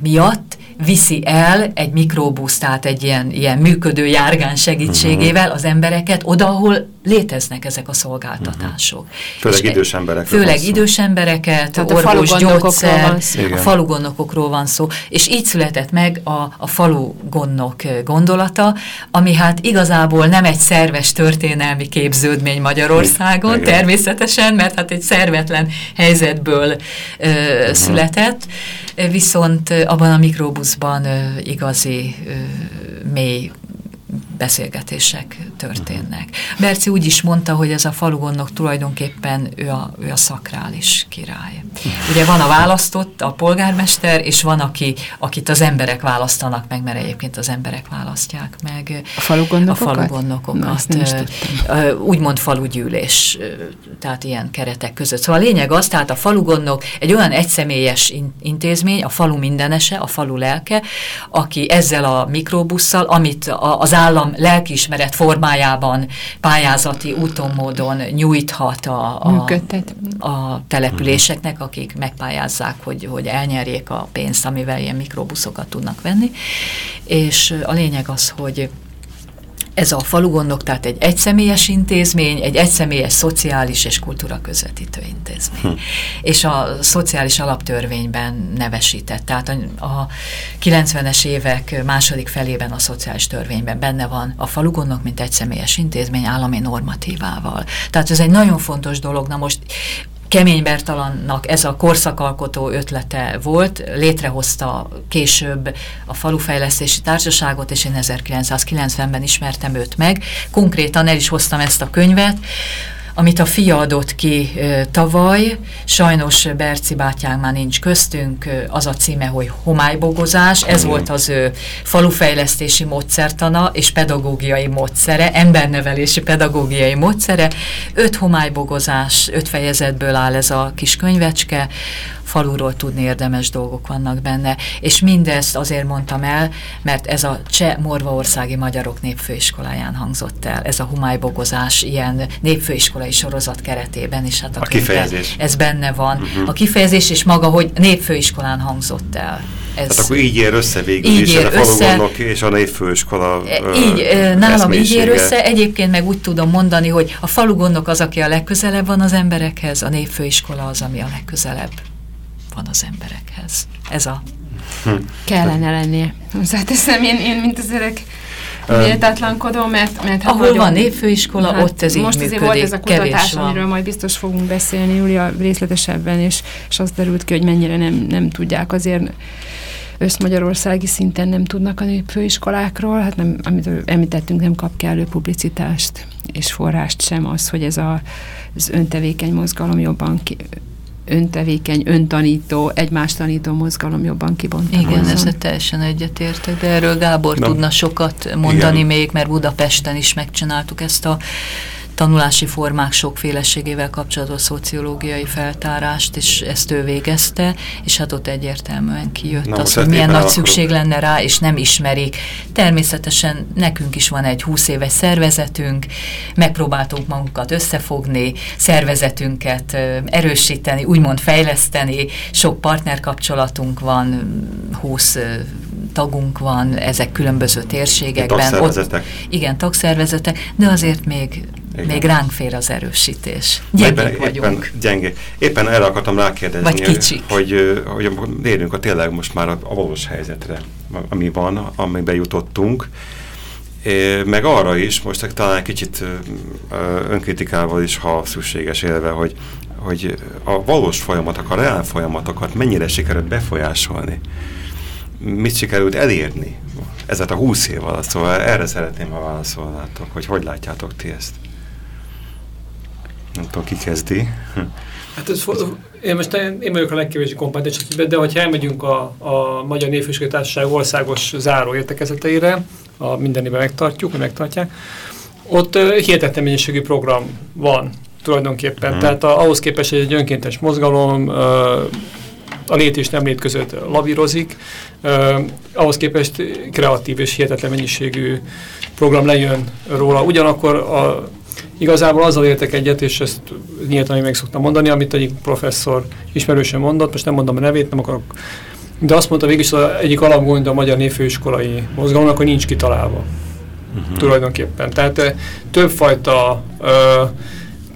miatt viszi el egy mikrobusz, tehát egy ilyen, ilyen működő járgán segítségével az embereket oda, ahol léteznek ezek a szolgáltatások. Uh -huh. Főleg És idős emberek. Főleg idős embereket, Tehát orvos, a gyógyszer, a falugondokokról van szó. És így született meg a, a falugondok gondolata, ami hát igazából nem egy szerves történelmi képződmény Magyarországon, Igen. természetesen, mert hát egy szervetlen helyzetből ö, uh -huh. született, viszont abban a mikrobuszban igazi mély beszélgetések történnek. Berci úgy is mondta, hogy ez a falugondok tulajdonképpen ő a, ő a szakrális király. Ugye van a választott, a polgármester, és van, aki, akit az emberek választanak meg, mert egyébként az emberek választják meg a falugondokokat. A falugondokokat. Úgymond falugyűlés, tehát ilyen keretek között. Szóval a lényeg az, tehát a falugondok egy olyan egyszemélyes intézmény, a falu mindenese, a falu lelke, aki ezzel a mikrobusszal, amit az állam lelkiismeret formájában pályázati úton, módon nyújthat a, a, a településeknek, akik megpályázzák, hogy, hogy elnyerjék a pénzt, amivel ilyen mikrobuszokat tudnak venni. És a lényeg az, hogy ez a falugondok, tehát egy egyszemélyes intézmény, egy egyszemélyes szociális és kultúra közvetítő intézmény. Hm. És a szociális alaptörvényben nevesített, tehát a, a 90-es évek második felében a szociális törvényben benne van a falugondok, mint egyszemélyes intézmény állami normatívával. Tehát ez egy nagyon fontos dolog. Na most Kemény Bertalannak ez a korszakalkotó ötlete volt, létrehozta később a falufejlesztési társaságot, és én 1990-ben ismertem őt meg. Konkrétan el is hoztam ezt a könyvet, amit a fia adott ki tavaly, sajnos Berci bátyánk már nincs köztünk, az a címe, hogy homálybogozás, ez volt az ő falufejlesztési módszertana és pedagógiai módszere, embernevelési pedagógiai módszere. Öt homálybogozás, öt fejezetből áll ez a kis könyvecske, faluról tudni érdemes dolgok vannak benne, és mindezt azért mondtam el, mert ez a Cseh Morvaországi Magyarok Népfőiskoláján hangzott el, ez a humálybogozás ilyen népfőiskolai sorozat keretében is. Hát a, a kifejezés. Ez benne van. Uh mhm. -huh. A kifejezés és maga, hogy népfőiskolán hangzott el. Ez Tehát akkor így ér össze végül így is, ér a össze, és a népfőiskola e, Így, nálam így ér össze. Egyébként meg úgy tudom mondani, hogy a falugondok az, aki a legközelebb van az emberekhez, a népfőiskola az, ami a legközelebb van az emberekhez. Ez a... Hm. Kellene lennie. Hozzáteszem én, én mint az öreg méltatlankodó, mert, mert hát Ahol nagyon, van népfőiskola, hát ott ez Most azért volt ez a kutatás, amiről majd biztos fogunk beszélni, Júlia részletesebben, és, és az derült ki, hogy mennyire nem, nem tudják azért összmagyarországi szinten nem tudnak a népfőiskolákról, hát nem, amit említettünk, nem kap kellő publicitást és forrást sem az, hogy ez a, az öntevékeny mozgalom jobban ki, öntevékeny, öntanító, egymást tanító mozgalom jobban kibontakozzon. Igen, ezzel teljesen egyetértek, de erről Gábor Na. tudna sokat mondani Igen. még, mert Budapesten is megcsináltuk ezt a tanulási formák sokféleségével kapcsolatos szociológiai feltárást, és ezt ő végezte, és hát ott egyértelműen kijött Na, az, hogy milyen nagy szükség lenne rá, és nem ismerik. Természetesen nekünk is van egy 20 éves szervezetünk, megpróbáltunk magunkat összefogni, szervezetünket erősíteni, úgymond fejleszteni, sok partnerkapcsolatunk van, 20 tagunk van, ezek különböző térségekben. Tagszervezetek? Ott, igen, tagszervezetek, de azért még igen. Még ránk fér az erősítés. Gyengék éppen, vagyunk. Éppen, gyenge. éppen erre akartam rákérdezni, Vagy kicsik. hogy, hogy, hogy érünk a tényleg most már a, a valós helyzetre, ami van, amiben jutottunk, meg arra is, most talán egy kicsit önkritikával is, ha szükséges élve, hogy, hogy a valós folyamatok, a reál folyamatokat mennyire sikerült befolyásolni, mit sikerült elérni ezet a húsz év alatt, szóval erre szeretném, ha válaszolnátok, hogy hogy látjátok ti ezt. Nem tudom, ki kezdi. Hát ez, én most én vagyok a legkevésbé kompetens, de hogyha elmegyünk a, a Magyar Névfősköri Társaság országos záró értekezeteire, a minden évben megtartjuk, megtartják, ott uh, hihetetlen mennyiségű program van tulajdonképpen. Hmm. Tehát a, ahhoz képest, hogy egy önkéntes mozgalom uh, a lét és nem lét között lavírozik, uh, ahhoz képest kreatív és hihetetlen mennyiségű program lejön róla. Ugyanakkor a Igazából azzal értek egyet, és ezt nyíltan meg szoktam mondani, amit egyik professzor ismerősen mondott, most nem mondom a nevét, nem akarok, de azt mondta végig, az egyik alapgond a magyar névfőiskolai mozgalomnak, hogy nincs kitalálva. Uh-huh. Tulajdonképpen. Tehát többfajta uh,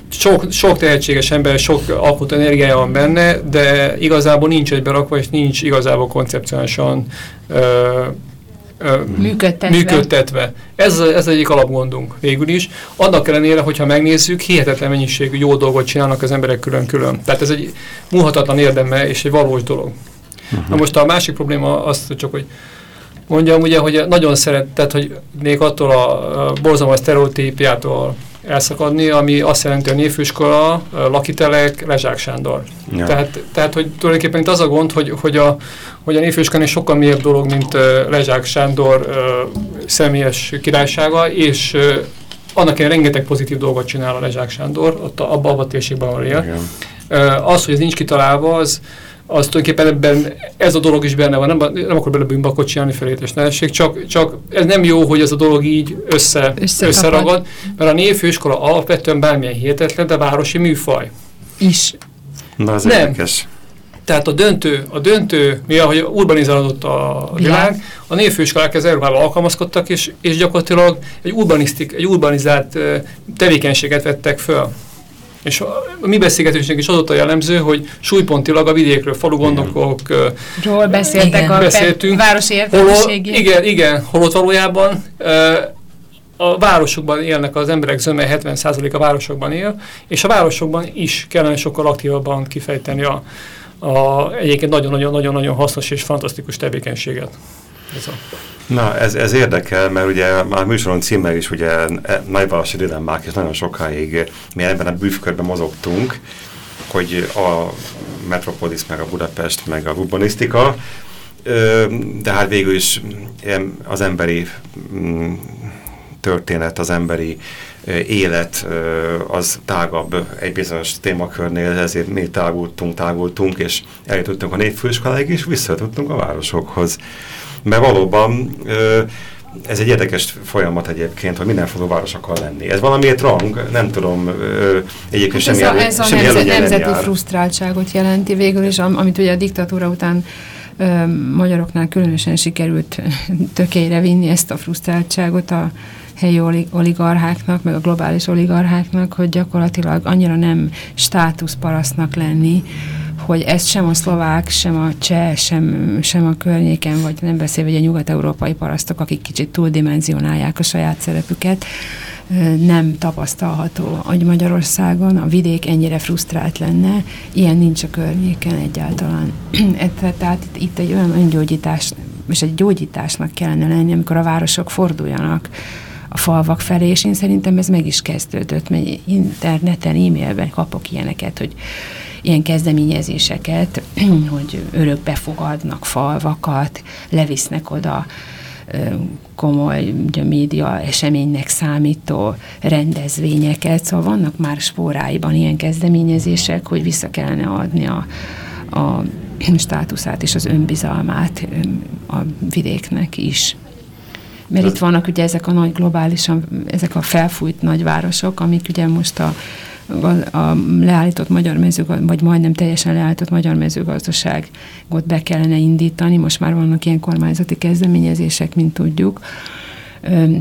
sok, sok tehetséges ember, sok alkotó energiája van benne, de igazából nincs egybe rakva, és nincs igazából koncepcionálisan uh, működtetve. működtetve. Ez, ez egyik alapgondunk végül is. Annak ellenére, hogyha megnézzük, hihetetlen mennyiségű jó dolgot csinálnak az emberek külön-külön. Tehát ez egy múlhatatlan érdeme és egy valós dolog. Uh-huh. Na most a másik probléma az csak, hogy mondjam ugye, hogy nagyon szeretett, hogy még attól a, a borzalmas sztereotípiától elszakadni, ami azt jelenti, a névfőskola, lakitelek, Lezsák Sándor. Ja. Tehát, tehát, hogy tulajdonképpen itt az a gond, hogy, hogy a, hogy a névfőskola sokkal mélyebb dolog, mint Lezsák Sándor személyes királysága, és annak én rengeteg pozitív dolgot csinál a Lezsák Sándor, ott abban abba a térségben, ahol él. Uh, az, hogy ez nincs kitalálva, az, az tulajdonképpen ebben ez a dolog is benne van, nem, nem akar bele bűnbakot csinálni felétes nehézség, csak, csak ez nem jó, hogy ez a dolog így össze, összeragad, mert a névfőiskola alapvetően bármilyen hihetetlen, de városi műfaj. Is. Na, az nem. érdekes. Tehát a döntő, a döntő, mivel hogy urbanizálódott a világ, a névfőiskolák ez Európában alkalmazkodtak, és, és gyakorlatilag egy, urbanisztik, egy urbanizált tevékenységet vettek föl. És a, a mi beszélgetésünk is adott a jellemző, hogy súlypontilag a vidékről, falugondokok Ról beszéltek igen. a beszéltünk, városi értelmiségi. Igen, igen, holott valójában a városokban élnek az emberek zöme, 70% a városokban él, és a városokban is kellene sokkal aktívabban kifejteni a, a egyébként nagyon-nagyon-nagyon hasznos és fantasztikus tevékenységet. Ez a... Na, ez, ez érdekel, mert ugye már műsoron címmel is ugye e, nagyvárosi dilemmák, és nagyon sokáig mi ebben a bűvkörben mozogtunk, hogy a Metropolis, meg a Budapest, meg a urbanisztika, de hát végül is az emberi mm, történet, az emberi élet az tágabb egy bizonyos témakörnél, ezért mi tágultunk, tágultunk, és eljutottunk a népfőiskoláig, és visszatudtunk a városokhoz mert valóban ö, ez egy érdekes folyamat egyébként, hogy mindenféle város akar lenni. Ez valamiért rang, nem tudom, ö, egyébként hát semmi Ez a, ez a semmi nemzet, nemzeti jár. frusztráltságot jelenti végül is, amit ugye a diktatúra után ö, magyaroknál különösen sikerült tökére vinni ezt a frusztráltságot a helyi oligarcháknak, meg a globális oligarcháknak, hogy gyakorlatilag annyira nem státuszparasztnak lenni, hogy ezt sem a szlovák, sem a cseh, sem, sem a környéken, vagy nem beszélve a nyugat-európai parasztok, akik kicsit túldimenzionálják a saját szerepüket, nem tapasztalható, hogy Magyarországon a vidék ennyire frusztrált lenne, ilyen nincs a környéken egyáltalán. Tehát itt, itt egy olyan öngyógyítás, és egy gyógyításnak kellene lenni, amikor a városok forduljanak a falvak felé, és én szerintem ez meg is kezdődött, mert interneten, e-mailben kapok ilyeneket, hogy ilyen kezdeményezéseket, hogy örökbe fogadnak falvakat, levisznek oda komoly ugye, média eseménynek számító rendezvényeket, szóval vannak már spóráiban ilyen kezdeményezések, hogy vissza kellene adni a, a státuszát és az önbizalmát a vidéknek is. Mert itt vannak ugye ezek a nagy globálisan, ezek a felfújt nagyvárosok, amik ugye most a a, a leállított magyar mezőgazdaság, vagy majdnem teljesen leállított magyar mezőgazdaságot be kellene indítani. Most már vannak ilyen kormányzati kezdeményezések, mint tudjuk.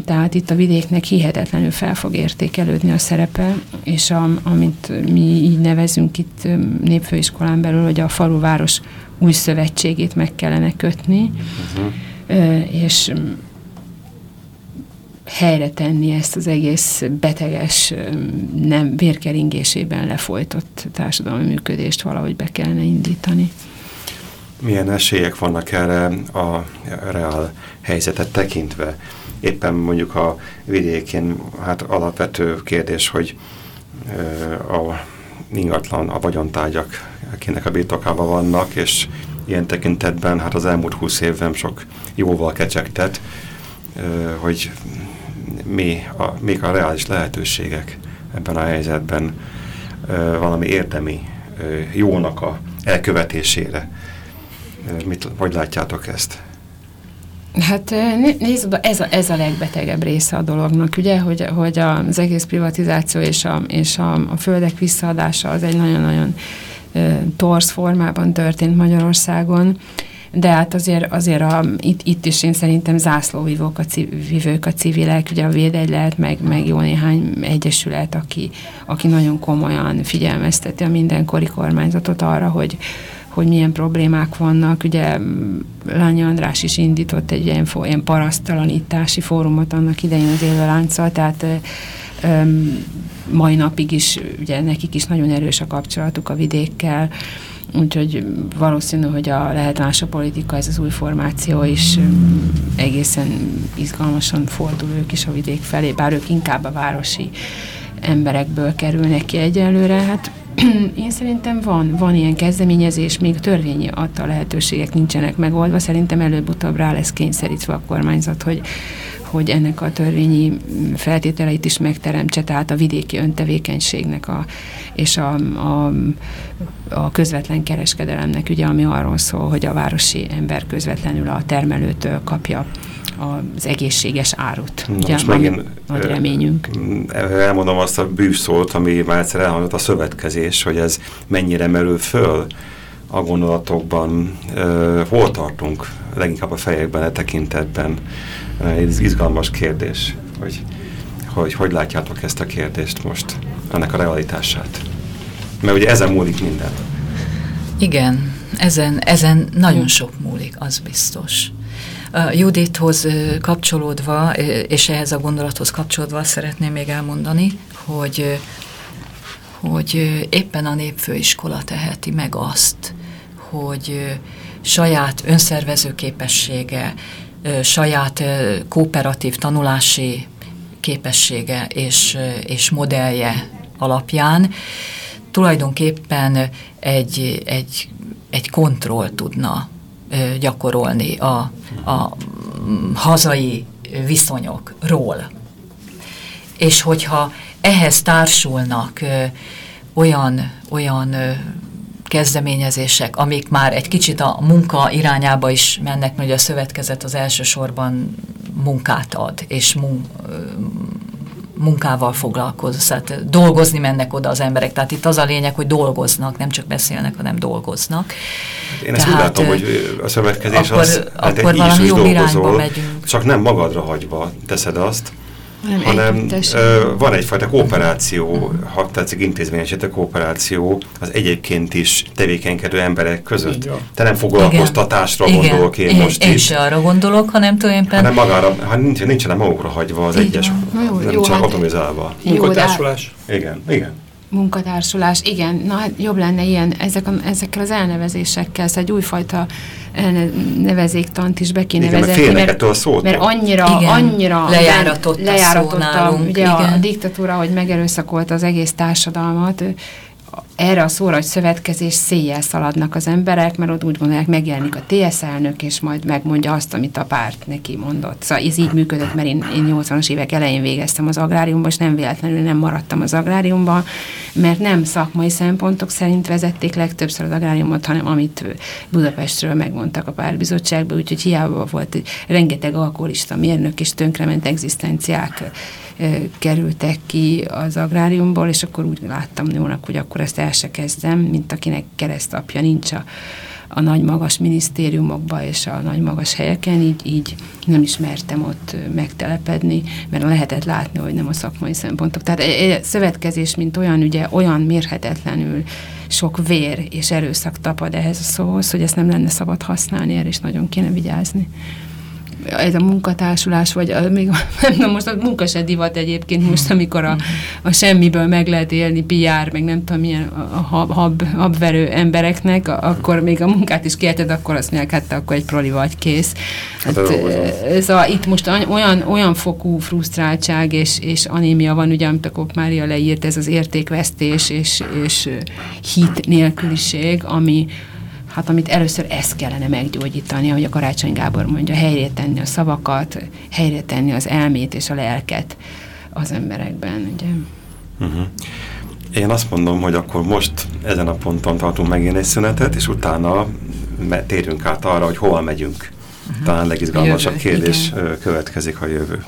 Tehát itt a vidéknek hihetetlenül fel fog értékelődni a szerepe, és a, amit mi így nevezünk itt népfőiskolán belül, hogy a falu-város új szövetségét meg kellene kötni, uh-huh. és helyre tenni ezt az egész beteges, nem vérkeringésében lefolytott társadalmi működést valahogy be kellene indítani. Milyen esélyek vannak erre a reál helyzetet tekintve? Éppen mondjuk a vidékén hát alapvető kérdés, hogy a ingatlan, a vagyontárgyak akinek a birtokában vannak, és ilyen tekintetben hát az elmúlt húsz évben sok jóval kecsegtet, hogy mi a, még a reális lehetőségek ebben a helyzetben valami érdemi jónak a elkövetésére. Mit, hogy látjátok ezt? Hát nézd, ez a, ez a legbetegebb része a dolognak, ugye, hogy, hogy az egész privatizáció és a, és a, a földek visszaadása az egy nagyon-nagyon torsz formában történt Magyarországon, de hát azért, azért a, itt, itt is én szerintem zászlóvívók a, vívők a civilek, ugye a Védegylet, meg, meg jó néhány egyesület, aki, aki nagyon komolyan figyelmezteti a mindenkori kormányzatot arra, hogy, hogy milyen problémák vannak. Ugye Lányi András is indított egy ilyen, ilyen parasztalanítási fórumot annak idején az élő lánccal, tehát öm, mai napig is, ugye nekik is nagyon erős a kapcsolatuk a vidékkel, úgyhogy valószínű, hogy a lehet más a politika, ez az új formáció is egészen izgalmasan fordul ők is a vidék felé, bár ők inkább a városi emberekből kerülnek ki egyelőre. Hát én szerintem van, van ilyen kezdeményezés, még törvényi adta lehetőségek nincsenek megoldva, szerintem előbb-utóbb rá lesz kényszerítve a kormányzat, hogy hogy ennek a törvényi feltételeit is megteremtse, tehát a vidéki öntevékenységnek a, és a, a, a közvetlen kereskedelemnek, ugye, ami arról szól, hogy a városi ember közvetlenül a termelőtől kapja az egészséges árut. Na, ugye, most megint nagy reményünk. Elmondom azt a bűvszót, ami már egyszer elhangzott a szövetkezés, hogy ez mennyire merül föl a gondolatokban, hol tartunk leginkább a fejekben, a tekintetben. Ez izgalmas kérdés, hogy, hogy hogy látjátok ezt a kérdést most, ennek a realitását. Mert ugye ezen múlik minden. Igen, ezen, ezen nagyon sok múlik, az biztos. Judithoz kapcsolódva, és ehhez a gondolathoz kapcsolódva szeretném még elmondani, hogy, hogy éppen a népfőiskola teheti meg azt, hogy saját önszervező képessége, saját kooperatív tanulási képessége és, és modellje alapján tulajdonképpen egy, egy, egy kontroll tudna gyakorolni a, a hazai viszonyokról. És hogyha ehhez társulnak olyan, olyan kezdeményezések, amik már egy kicsit a munka irányába is mennek, mert a szövetkezet az elsősorban munkát ad, és mun munkával foglalkoz, tehát dolgozni mennek oda az emberek. Tehát itt az a lényeg, hogy dolgoznak, nem csak beszélnek, hanem dolgoznak. Én ezt Tehát, úgy látom, hogy a szövetkezés akkor, az, hát akkor valami jobb irányba megyünk. Csak nem magadra hagyva teszed azt, hanem, hanem ö, van egyfajta kooperáció, ha tetszik intézményesített kooperáció az egyébként is tevékenykedő emberek között. Te nem foglalkoztatásra Igen. gondolok én, én most én. Én se arra gondolok, hanem tulajdonképpen... Hanem magára, ha nincs, nincsenek magukra hagyva az Igen. egyes, jó, nem jó, csak hát, atomizálva. Munkatársulás. Igen, igen. Munkatársulás, igen. Na hát jobb lenne ilyen, ezek a, ezekkel az elnevezésekkel, szóval egy újfajta nevezéktant is be kéne igen, vezetni, mert, a szót mert annyira, igen, annyira lejáratott, lejáratott a, nálunk, ugye igen. a diktatúra, hogy megerőszakolta az egész társadalmat, erre a szóra, hogy szövetkezés széjjel szaladnak az emberek, mert ott úgy gondolják, megjelenik a TSZ elnök, és majd megmondja azt, amit a párt neki mondott. Szóval ez így működött, mert én, én 80-as évek elején végeztem az agráriumban, és nem véletlenül nem maradtam az agráriumban, mert nem szakmai szempontok szerint vezették legtöbbször az agráriumot, hanem amit Budapestről megmondtak a pártbizottságban, úgyhogy hiába volt rengeteg alkoholista mérnök és tönkrement egzisztenciák kerültek ki az agráriumból, és akkor úgy láttam jónak, hogy akkor ezt el se kezdem, mint akinek keresztapja nincs a, a nagy magas minisztériumokba és a nagy magas helyeken, így, így nem ismertem ott megtelepedni, mert lehetett látni, hogy nem a szakmai szempontok. Tehát egy szövetkezés, mint olyan, ugye olyan mérhetetlenül sok vér és erőszak tapad ehhez a szóhoz, hogy ezt nem lenne szabad használni, erre is nagyon kéne vigyázni. Ez a munkatársulás, vagy a, még tudom, most a munka se divat egyébként most, amikor a, a semmiből meg lehet élni, PR, meg nem tudom milyen a hab, hab, habverő embereknek, akkor még a munkát is kérted, akkor azt mondják, hát akkor egy proli vagy kész. Hát, hát, szóval itt most olyan, olyan fokú frusztráltság és, és anémia van, ugye, amit a Kop Mária leírt, ez az értékvesztés és, és hit nélküliség, ami, hát amit először ezt kellene meggyógyítani, ahogy a Karácsony Gábor mondja, helyre tenni a szavakat, helyre tenni az elmét és a lelket az emberekben, ugye. Uh-huh. Én azt mondom, hogy akkor most ezen a ponton tartunk megint egy szünetet, és utána térjünk át arra, hogy hol megyünk. Uh-huh. Talán legizgalmasabb jövő, kérdés igen. következik a jövő.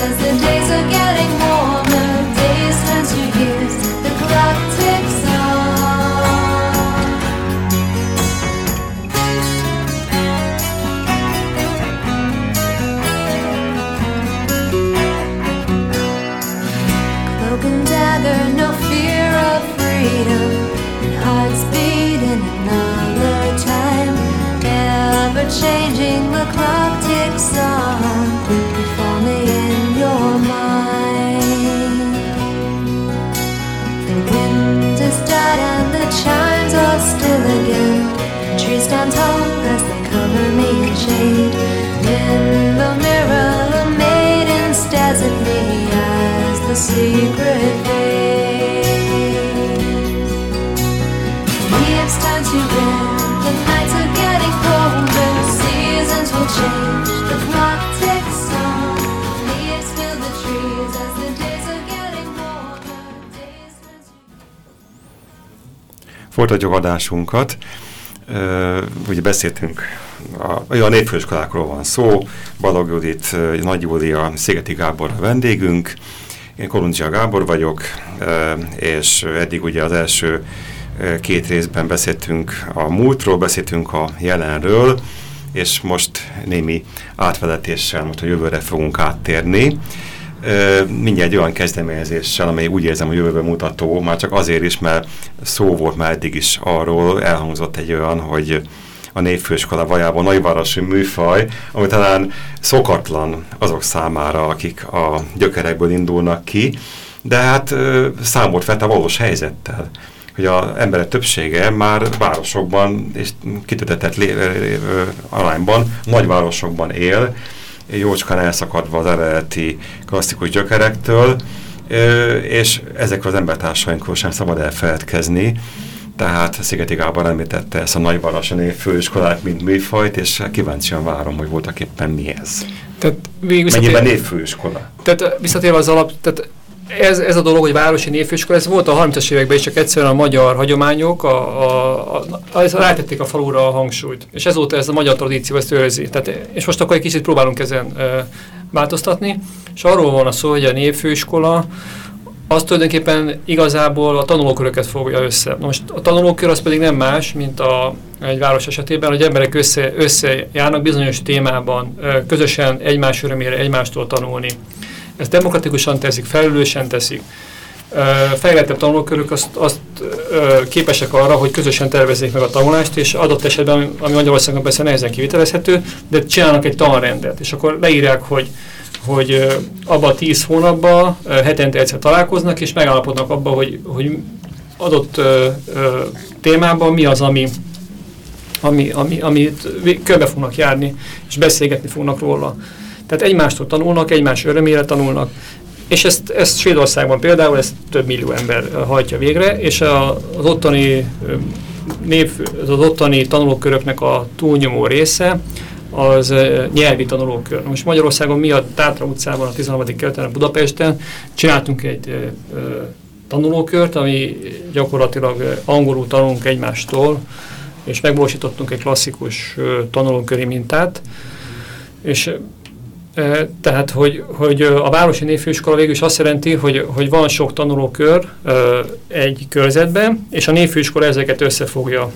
As the Folytatjuk adásunkat. Ö, ugye beszéltünk, a, a népfőiskolákról van szó, Balog Judit, Nagy Júlia, Szigeti Gábor a vendégünk, én Kolundzsia Gábor vagyok, ö, és eddig ugye az első két részben beszéltünk a múltról, beszéltünk a jelenről, és most némi átvezetéssel most a jövőre fogunk áttérni. Mindjárt egy olyan kezdeményezéssel, amely úgy érzem, hogy jövőben mutató, már csak azért is, mert szó volt már eddig is arról, elhangzott egy olyan, hogy a névfőiskola valójában nagyvárosi műfaj, ami talán szokatlan azok számára, akik a gyökerekből indulnak ki, de hát ö, számolt vett a valós helyzettel hogy az emberek többsége már városokban és ö, arányban, nagyvárosokban él, jócskán elszakadva az eredeti klasszikus gyökerektől, és ezekről az embertársainkról sem szabad elfeledkezni. Tehát Szigeti Gábor említette ezt a nagyvárosi névfőiskolát, mint műfajt, és kíváncsian várom, hogy voltak éppen mi ez. Tehát végül Mennyiben visszatér, névfőiskola? tehát visszatérve az alap, tehát ez, ez a dolog, hogy városi névfőiskola, ez volt a 30-as években is, csak egyszerűen a magyar hagyományok, a, a, a, a, rátették a falura a hangsúlyt. És ezóta ez a magyar tradíció ezt őrzi. Tehát, és most akkor egy kicsit próbálunk ezen e, változtatni. És arról van a szó, hogy a névfőiskola az tulajdonképpen igazából a tanulóköröket fogja össze. Na most a tanulókör az pedig nem más, mint a, egy város esetében, hogy emberek össze, összejárnak bizonyos témában, közösen egymás örömére egymástól tanulni. Ezt demokratikusan teszik, felelősen teszik. Fejlettebb tanulókörök azt, azt képesek arra, hogy közösen tervezzék meg a tanulást, és adott esetben, ami Magyarországon persze nehezen kivitelezhető, de csinálnak egy tanrendet, és akkor leírják, hogy hogy abban a tíz hónapban hetente egyszer találkoznak, és megállapodnak abban, hogy, hogy adott ö, ö, témában mi az, ami, ami, ami, amit körbe fognak járni, és beszélgetni fognak róla. Tehát egymástól tanulnak, egymás örömére tanulnak, és ezt, ezt Svédországban például ezt több millió ember ö, hajtja végre, és a, az ottani név, az ottani tanulóköröknek a túlnyomó része az ö, nyelvi tanulókör. Most Magyarországon mi a Tátra utcában, a 13. kerületen, Budapesten csináltunk egy ö, tanulókört, ami gyakorlatilag angolul tanulunk egymástól, és megvalósítottunk egy klasszikus tanulóköri mintát, és tehát, hogy, hogy a Városi Névfőiskola végül is azt jelenti, hogy, hogy van sok tanulókör egy körzetben, és a névfőiskola ezeket összefogja.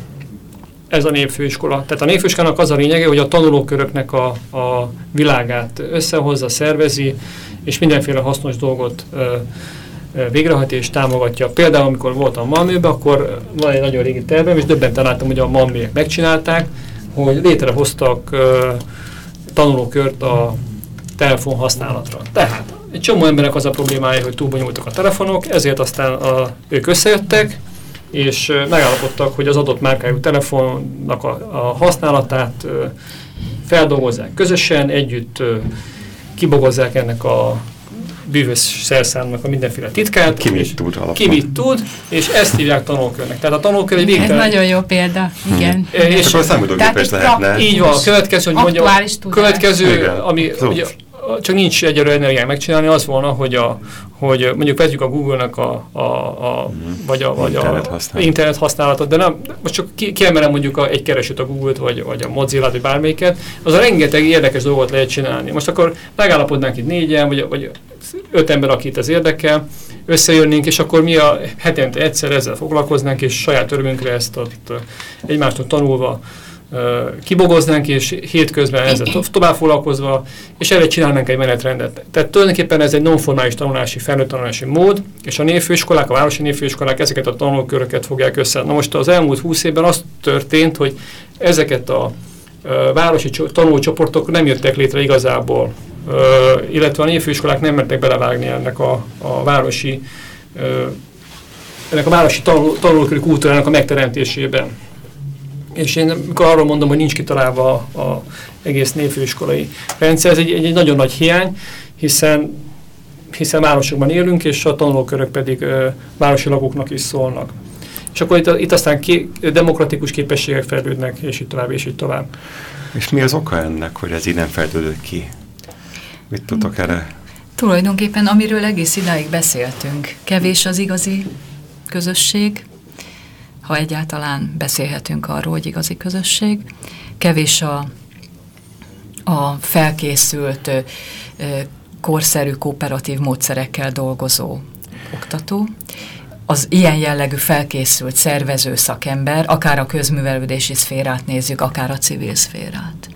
Ez a névfőiskola. Tehát a névfőiskolának az a lényege, hogy a tanulóköröknek a, a világát összehozza, szervezi, és mindenféle hasznos dolgot végrehajtja és támogatja. Például, amikor voltam Malmöben, akkor van egy nagyon régi tervem, és döbbenten láttam, hogy a Malmöiek megcsinálták, hogy létrehoztak tanulókört a telefon használatra. Tehát egy csomó emberek az a problémája, hogy túl bonyolultak a telefonok, ezért aztán a, ők összejöttek, és megállapodtak, hogy az adott márkájú telefonnak a, a használatát feldolgozzák közösen, együtt kibogozzák ennek a bűvös szerszámnak a mindenféle titkát. Ki mit tud alapban. Ki mit tud, és ezt hívják tanulkörnek. Tehát a tanulkör egy végtelen... Ez nagyon jó példa, igen. Hmm. És akkor számítógépes lehetne. Így van, a következő, hogy mondjam, következő, ami ugye, csak nincs egyelőre energián megcsinálni, az volna, hogy, a, hogy mondjuk vegyük a Google-nak a, a, a, mm. vagy a, vagy internet, a használat. internet használatot, de nem, most csak ki, kiemelem mondjuk a, egy keresőt a Google-t, vagy, vagy a Mozilla-t, vagy bármelyiket, az a rengeteg érdekes dolgot lehet csinálni. Most akkor megállapodnánk itt négyen, vagy, vagy öt ember, akit az érdekel, összejönnénk, és akkor mi a hetente egyszer ezzel foglalkoznánk, és saját örömünkre ezt ott egymástól tanulva kibogoznánk, és hétközben ezzel to tovább foglalkozva, és erre csinálnánk egy menetrendet. Tehát tulajdonképpen ez egy nonformális tanulási, felnőtt tanulási mód, és a névfőiskolák, a városi névfőiskolák ezeket a tanulóköröket fogják össze. Na most az elmúlt húsz évben az történt, hogy ezeket a városi tanulócsoportok nem jöttek létre igazából, illetve a névfőiskolák nem mertek belevágni ennek a, a városi ennek a városi tanul, tanulóköri kultúrának a megteremtésében. És én amikor arról mondom, hogy nincs kitalálva a, a egész névfőiskolai rendszer, ez egy, egy, egy nagyon nagy hiány, hiszen hiszen városokban élünk, és a tanulókörök pedig ö, városi lakóknak is szólnak. És akkor itt, itt aztán ké, demokratikus képességek fejlődnek, és így tovább, és így tovább. És mi az oka ennek, hogy ez így nem fejlődött ki? Mit tudtok erre? Tulajdonképpen, amiről egész idáig beszéltünk, kevés az igazi közösség, ha egyáltalán beszélhetünk arról, hogy igazi közösség. Kevés a, a felkészült, korszerű, kooperatív módszerekkel dolgozó oktató. Az ilyen jellegű felkészült szervező szakember, akár a közművelődési szférát nézzük, akár a civil szférát.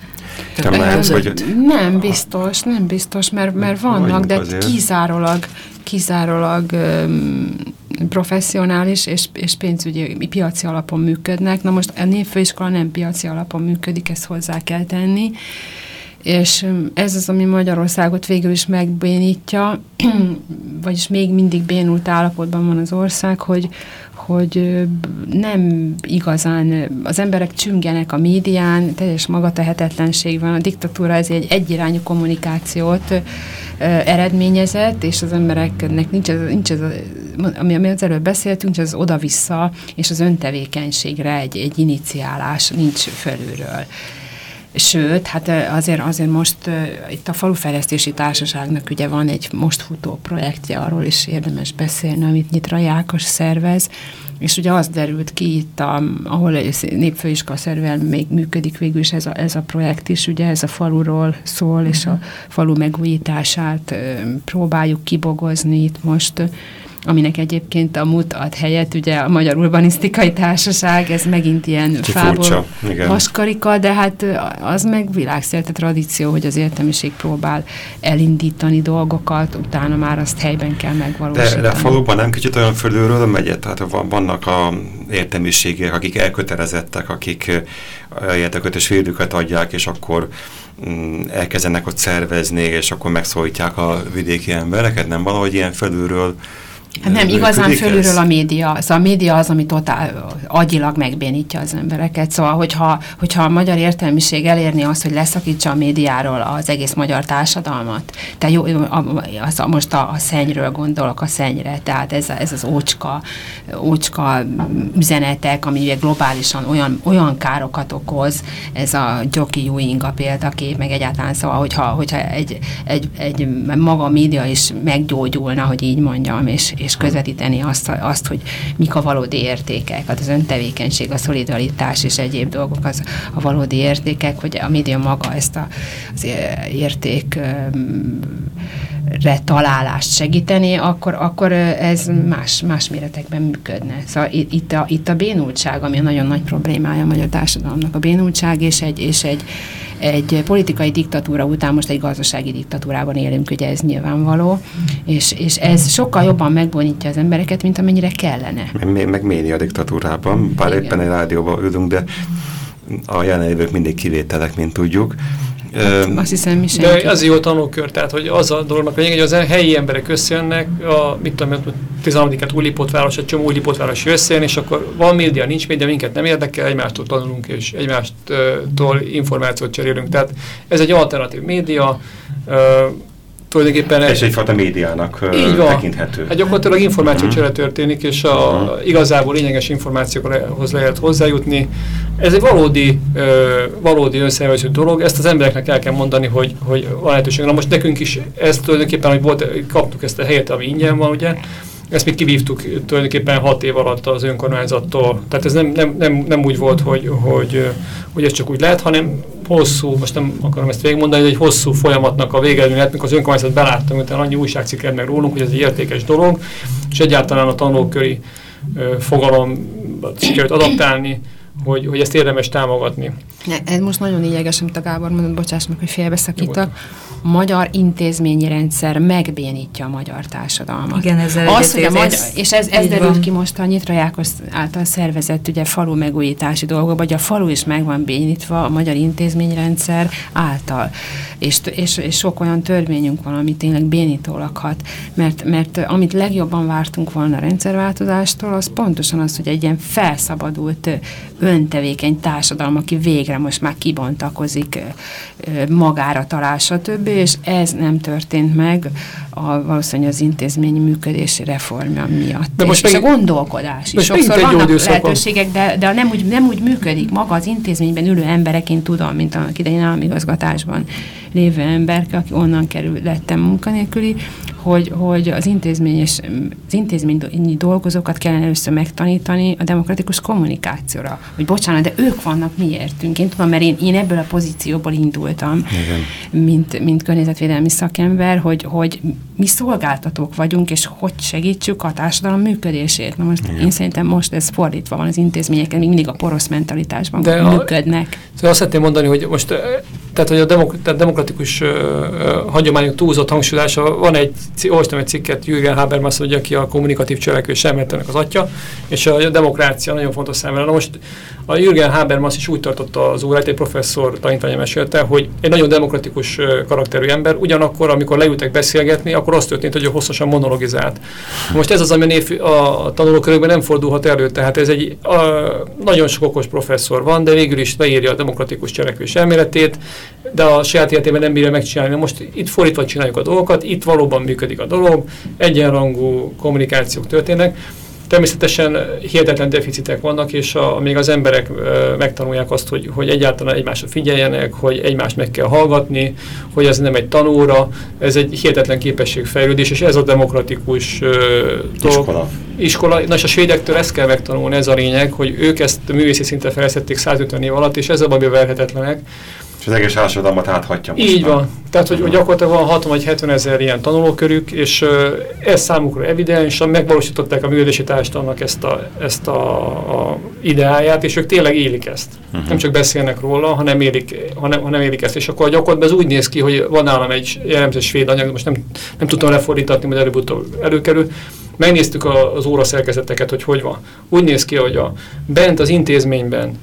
Lehet, hogy... Nem biztos, nem biztos, mert, mert vannak, de azért. kizárólag, kizárólag professzionális és, és pénzügyi piaci alapon működnek. Na most a névfőiskola nem piaci alapon működik, ezt hozzá kell tenni. És ez az, ami Magyarországot végül is megbénítja, vagyis még mindig bénult állapotban van az ország, hogy, hogy nem igazán, az emberek csüngenek a médián, teljes magatehetetlenség van, a diktatúra ez egy egyirányú kommunikációt eredményezett, és az embereknek nincs ez, nincs ez a, ami, ami az előbb beszéltünk, az oda-vissza, és az öntevékenységre egy, egy iniciálás nincs felülről. Sőt, hát azért, azért most itt a Falufejlesztési Társaságnak ugye van egy most futó projektje, arról is érdemes beszélni, amit Nyitra Jákos szervez, és ugye az derült ki itt, a, ahol népfőiskola szervel még működik végül is ez a, ez a projekt is, ugye ez a faluról szól, és a mhm. falu megújítását próbáljuk kibogozni itt most aminek egyébként a MUT ad helyet, ugye a Magyar Urbanisztikai Társaság, ez megint ilyen Ki fából vaskarika, de hát az meg világszerte tradíció, hogy az értelmiség próbál elindítani dolgokat, utána már azt helyben kell megvalósítani. De, de faluban nem kicsit olyan fölülről megy, tehát vannak a értelmiségek, akik elkötelezettek, akik érdekötös védőket adják, és akkor mm, elkezdenek ott szervezni, és akkor megszólítják a vidéki embereket, nem? Valahogy ilyen felülről Hát nem, igazán fölülről a média. Szóval a média az, ami totál agyilag megbénítja az embereket. Szóval, hogyha, hogyha a magyar értelmiség elérni azt, hogy leszakítsa a médiáról az egész magyar társadalmat, tehát jó, az, most a, a szennyről gondolok, a szennyre, tehát ez, ez az ócska, ócska üzenetek, ami ugye globálisan olyan, olyan károkat okoz, ez a Joki Ewing a példakép, meg egyáltalán szóval, hogyha, hogyha egy, egy, egy maga a média is meggyógyulna, hogy így mondjam, és, és közvetíteni azt, azt, hogy mik a valódi értékek, hát az öntevékenység, a szolidaritás és egyéb dolgok az a valódi értékek, hogy a média maga ezt a, az érték találást segíteni, akkor, akkor ez más, más méretekben működne. Szóval itt a, itt a bénultság, ami a nagyon nagy problémája a magyar társadalomnak, a bénultság és egy, és egy, egy politikai diktatúra után most egy gazdasági diktatúrában élünk, ugye ez nyilvánvaló, és, és ez sokkal jobban megbonítja az embereket, mint amennyire kellene. Meg, meg média diktatúrában, bár Igen. éppen egy rádióban ülünk, de a jelenlévők mindig kivételek, mint tudjuk. Azt hiszem, mi De az jó tanulkör, tehát hogy az a dolognak a lényeg, hogy az helyi emberek összejönnek, a, mit tudom, 13-át Újlipótváros, egy csomó Újlipótváros összejön, és akkor van média, nincs média, minket nem érdekel, egymástól tanulunk, és egymástól információt cserélünk. Tehát ez egy alternatív média, tulajdonképpen... És egyfajta médiának így van. tekinthető. Hát gyakorlatilag információcsere történik, és a, uh -huh. igazából lényeges információkhoz lehet hozzájutni. Ez egy valódi, valódi önszervező dolog, ezt az embereknek el kell mondani, hogy, hogy van lehetőség. Na most nekünk is ez tulajdonképpen, hogy volt, kaptuk ezt a helyet, ami ingyen van, ugye, ezt még kivívtuk tulajdonképpen hat év alatt az önkormányzattól. Tehát ez nem, nem, nem, nem úgy volt, hogy, hogy, hogy ez csak úgy lehet, hanem hosszú, most nem akarom ezt végigmondani, hogy egy hosszú folyamatnak a végeredmény lett, mikor az önkormányzat beláttam, utána annyi újságcikket meg rólunk, hogy ez egy értékes dolog, és egyáltalán a tanulóköri fogalom sikerült adaptálni, hogy, hogy ezt érdemes támogatni. Ne, ez most nagyon lényeges, amit a Gábor mondott, bocsáss meg, hogy félbeszakítak magyar intézményi rendszer megbénítja a magyar társadalmat. Igen, ezzel Az, hogy a magyar, És ez, ez derült ki most a Nyitra Jákos által szervezett ugye falu megújítási dolgok, vagy a falu is meg van bénítva a magyar intézményrendszer által. És, és, és sok olyan törvényünk van, ami tényleg bénítólag hat, mert, mert amit legjobban vártunk volna a rendszerváltozástól, az pontosan az, hogy egy ilyen felszabadult, öntevékeny társadalom, aki végre most már kibontakozik, magára talál, stb és ez nem történt meg a, valószínűleg az intézményi működési reformja miatt. De most és, meg, és a gondolkodás is. Sokszor vannak lehetőségek, de, de nem, úgy, nem úgy működik. Maga az intézményben ülő embereként tudom, mint annak idején államigazgatásban lévő ember, aki onnan kerül, lettem munkanélküli, hogy, hogy az, intézményes, az intézményi dolgozókat kellene először megtanítani a demokratikus kommunikációra. Hogy bocsánat, de ők vannak miértünk. Én tudom, mert én, én ebből a pozícióból indultam, Igen. mint, mint környezetvédelmi szakember, hogy, hogy mi szolgáltatók vagyunk, és hogy segítsük a társadalom működését. Na most Igen. én szerintem most ez fordítva van az intézményeken, mindig a porosz mentalitásban de működnek. A, szóval azt szeretném mondani, hogy most tehát, hogy a demokratikus uh, uh, hagyományok túlzott hangsúlyozása, van egy, olvastam egy cikket Jürgen Habermas, hogy aki a kommunikatív cselekvés elméletének az atya, és a, a demokrácia nagyon fontos számára. Na most a Jürgen Habermas is úgy tartotta az órát, egy professzor tanítványom mesélte, hogy egy nagyon demokratikus karakterű ember, ugyanakkor, amikor leültek beszélgetni, akkor az történt, hogy ő hosszasan monologizált. Most ez az, ami a tanulókörökben nem fordulhat elő, tehát ez egy a, nagyon sok okos professzor van, de végül is leírja a demokratikus cselekvés elméletét, de a saját életében nem bírja megcsinálni. Most itt fordítva csináljuk a dolgokat, itt valóban működik a dolog, egyenrangú kommunikációk történnek. Természetesen hihetetlen deficitek vannak, és a, még az emberek e, megtanulják azt, hogy, hogy egyáltalán egymásra figyeljenek, hogy egymást meg kell hallgatni, hogy ez nem egy tanóra, ez egy hihetetlen képességfejlődés, és ez a demokratikus e, iskola. iskola. Na és a svédektől ezt kell megtanulni, ez a lényeg, hogy ők ezt művészi szinten fejlesztették 150 év alatt, és ez a verhetetlenek és az egész társadalmat áthatja most Így van. Tehát, hogy, hogy gyakorlatilag van 60 vagy 70 ezer ilyen tanulókörük, és uh, ez számukra evidens, megvalósították a művelési társadalomnak ezt a, ezt a, a ideáját, és ők tényleg élik ezt. Uh-huh. Nem csak beszélnek róla, hanem élik, hanem, hanem élik ezt. És akkor gyakorlatilag ez úgy néz ki, hogy van nálam egy jellemző svéd anyag, most nem, nem tudtam lefordítatni, mert előbb-utóbb előkerül, megnéztük a, az óraszerkezeteket, hogy hogy van. Úgy néz ki, hogy a, bent az intézményben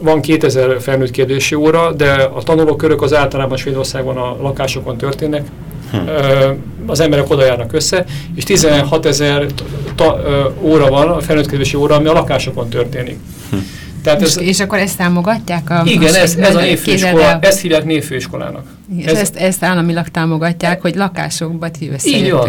van 2000 felnőtt kérdési óra, de a tanulókörök az általában Svédországban a lakásokon történnek, hm. az emberek oda járnak össze, és 16 ezer óra van, a felnőtt kérdési óra, ami a lakásokon történik. Hm. Tehát ez, és akkor ezt támogatják? A, igen, ez, ez a névfőiskola, ezt hívják névfőiskolának. És ez, ezt, ezt államilag támogatják, hogy lakásokba ti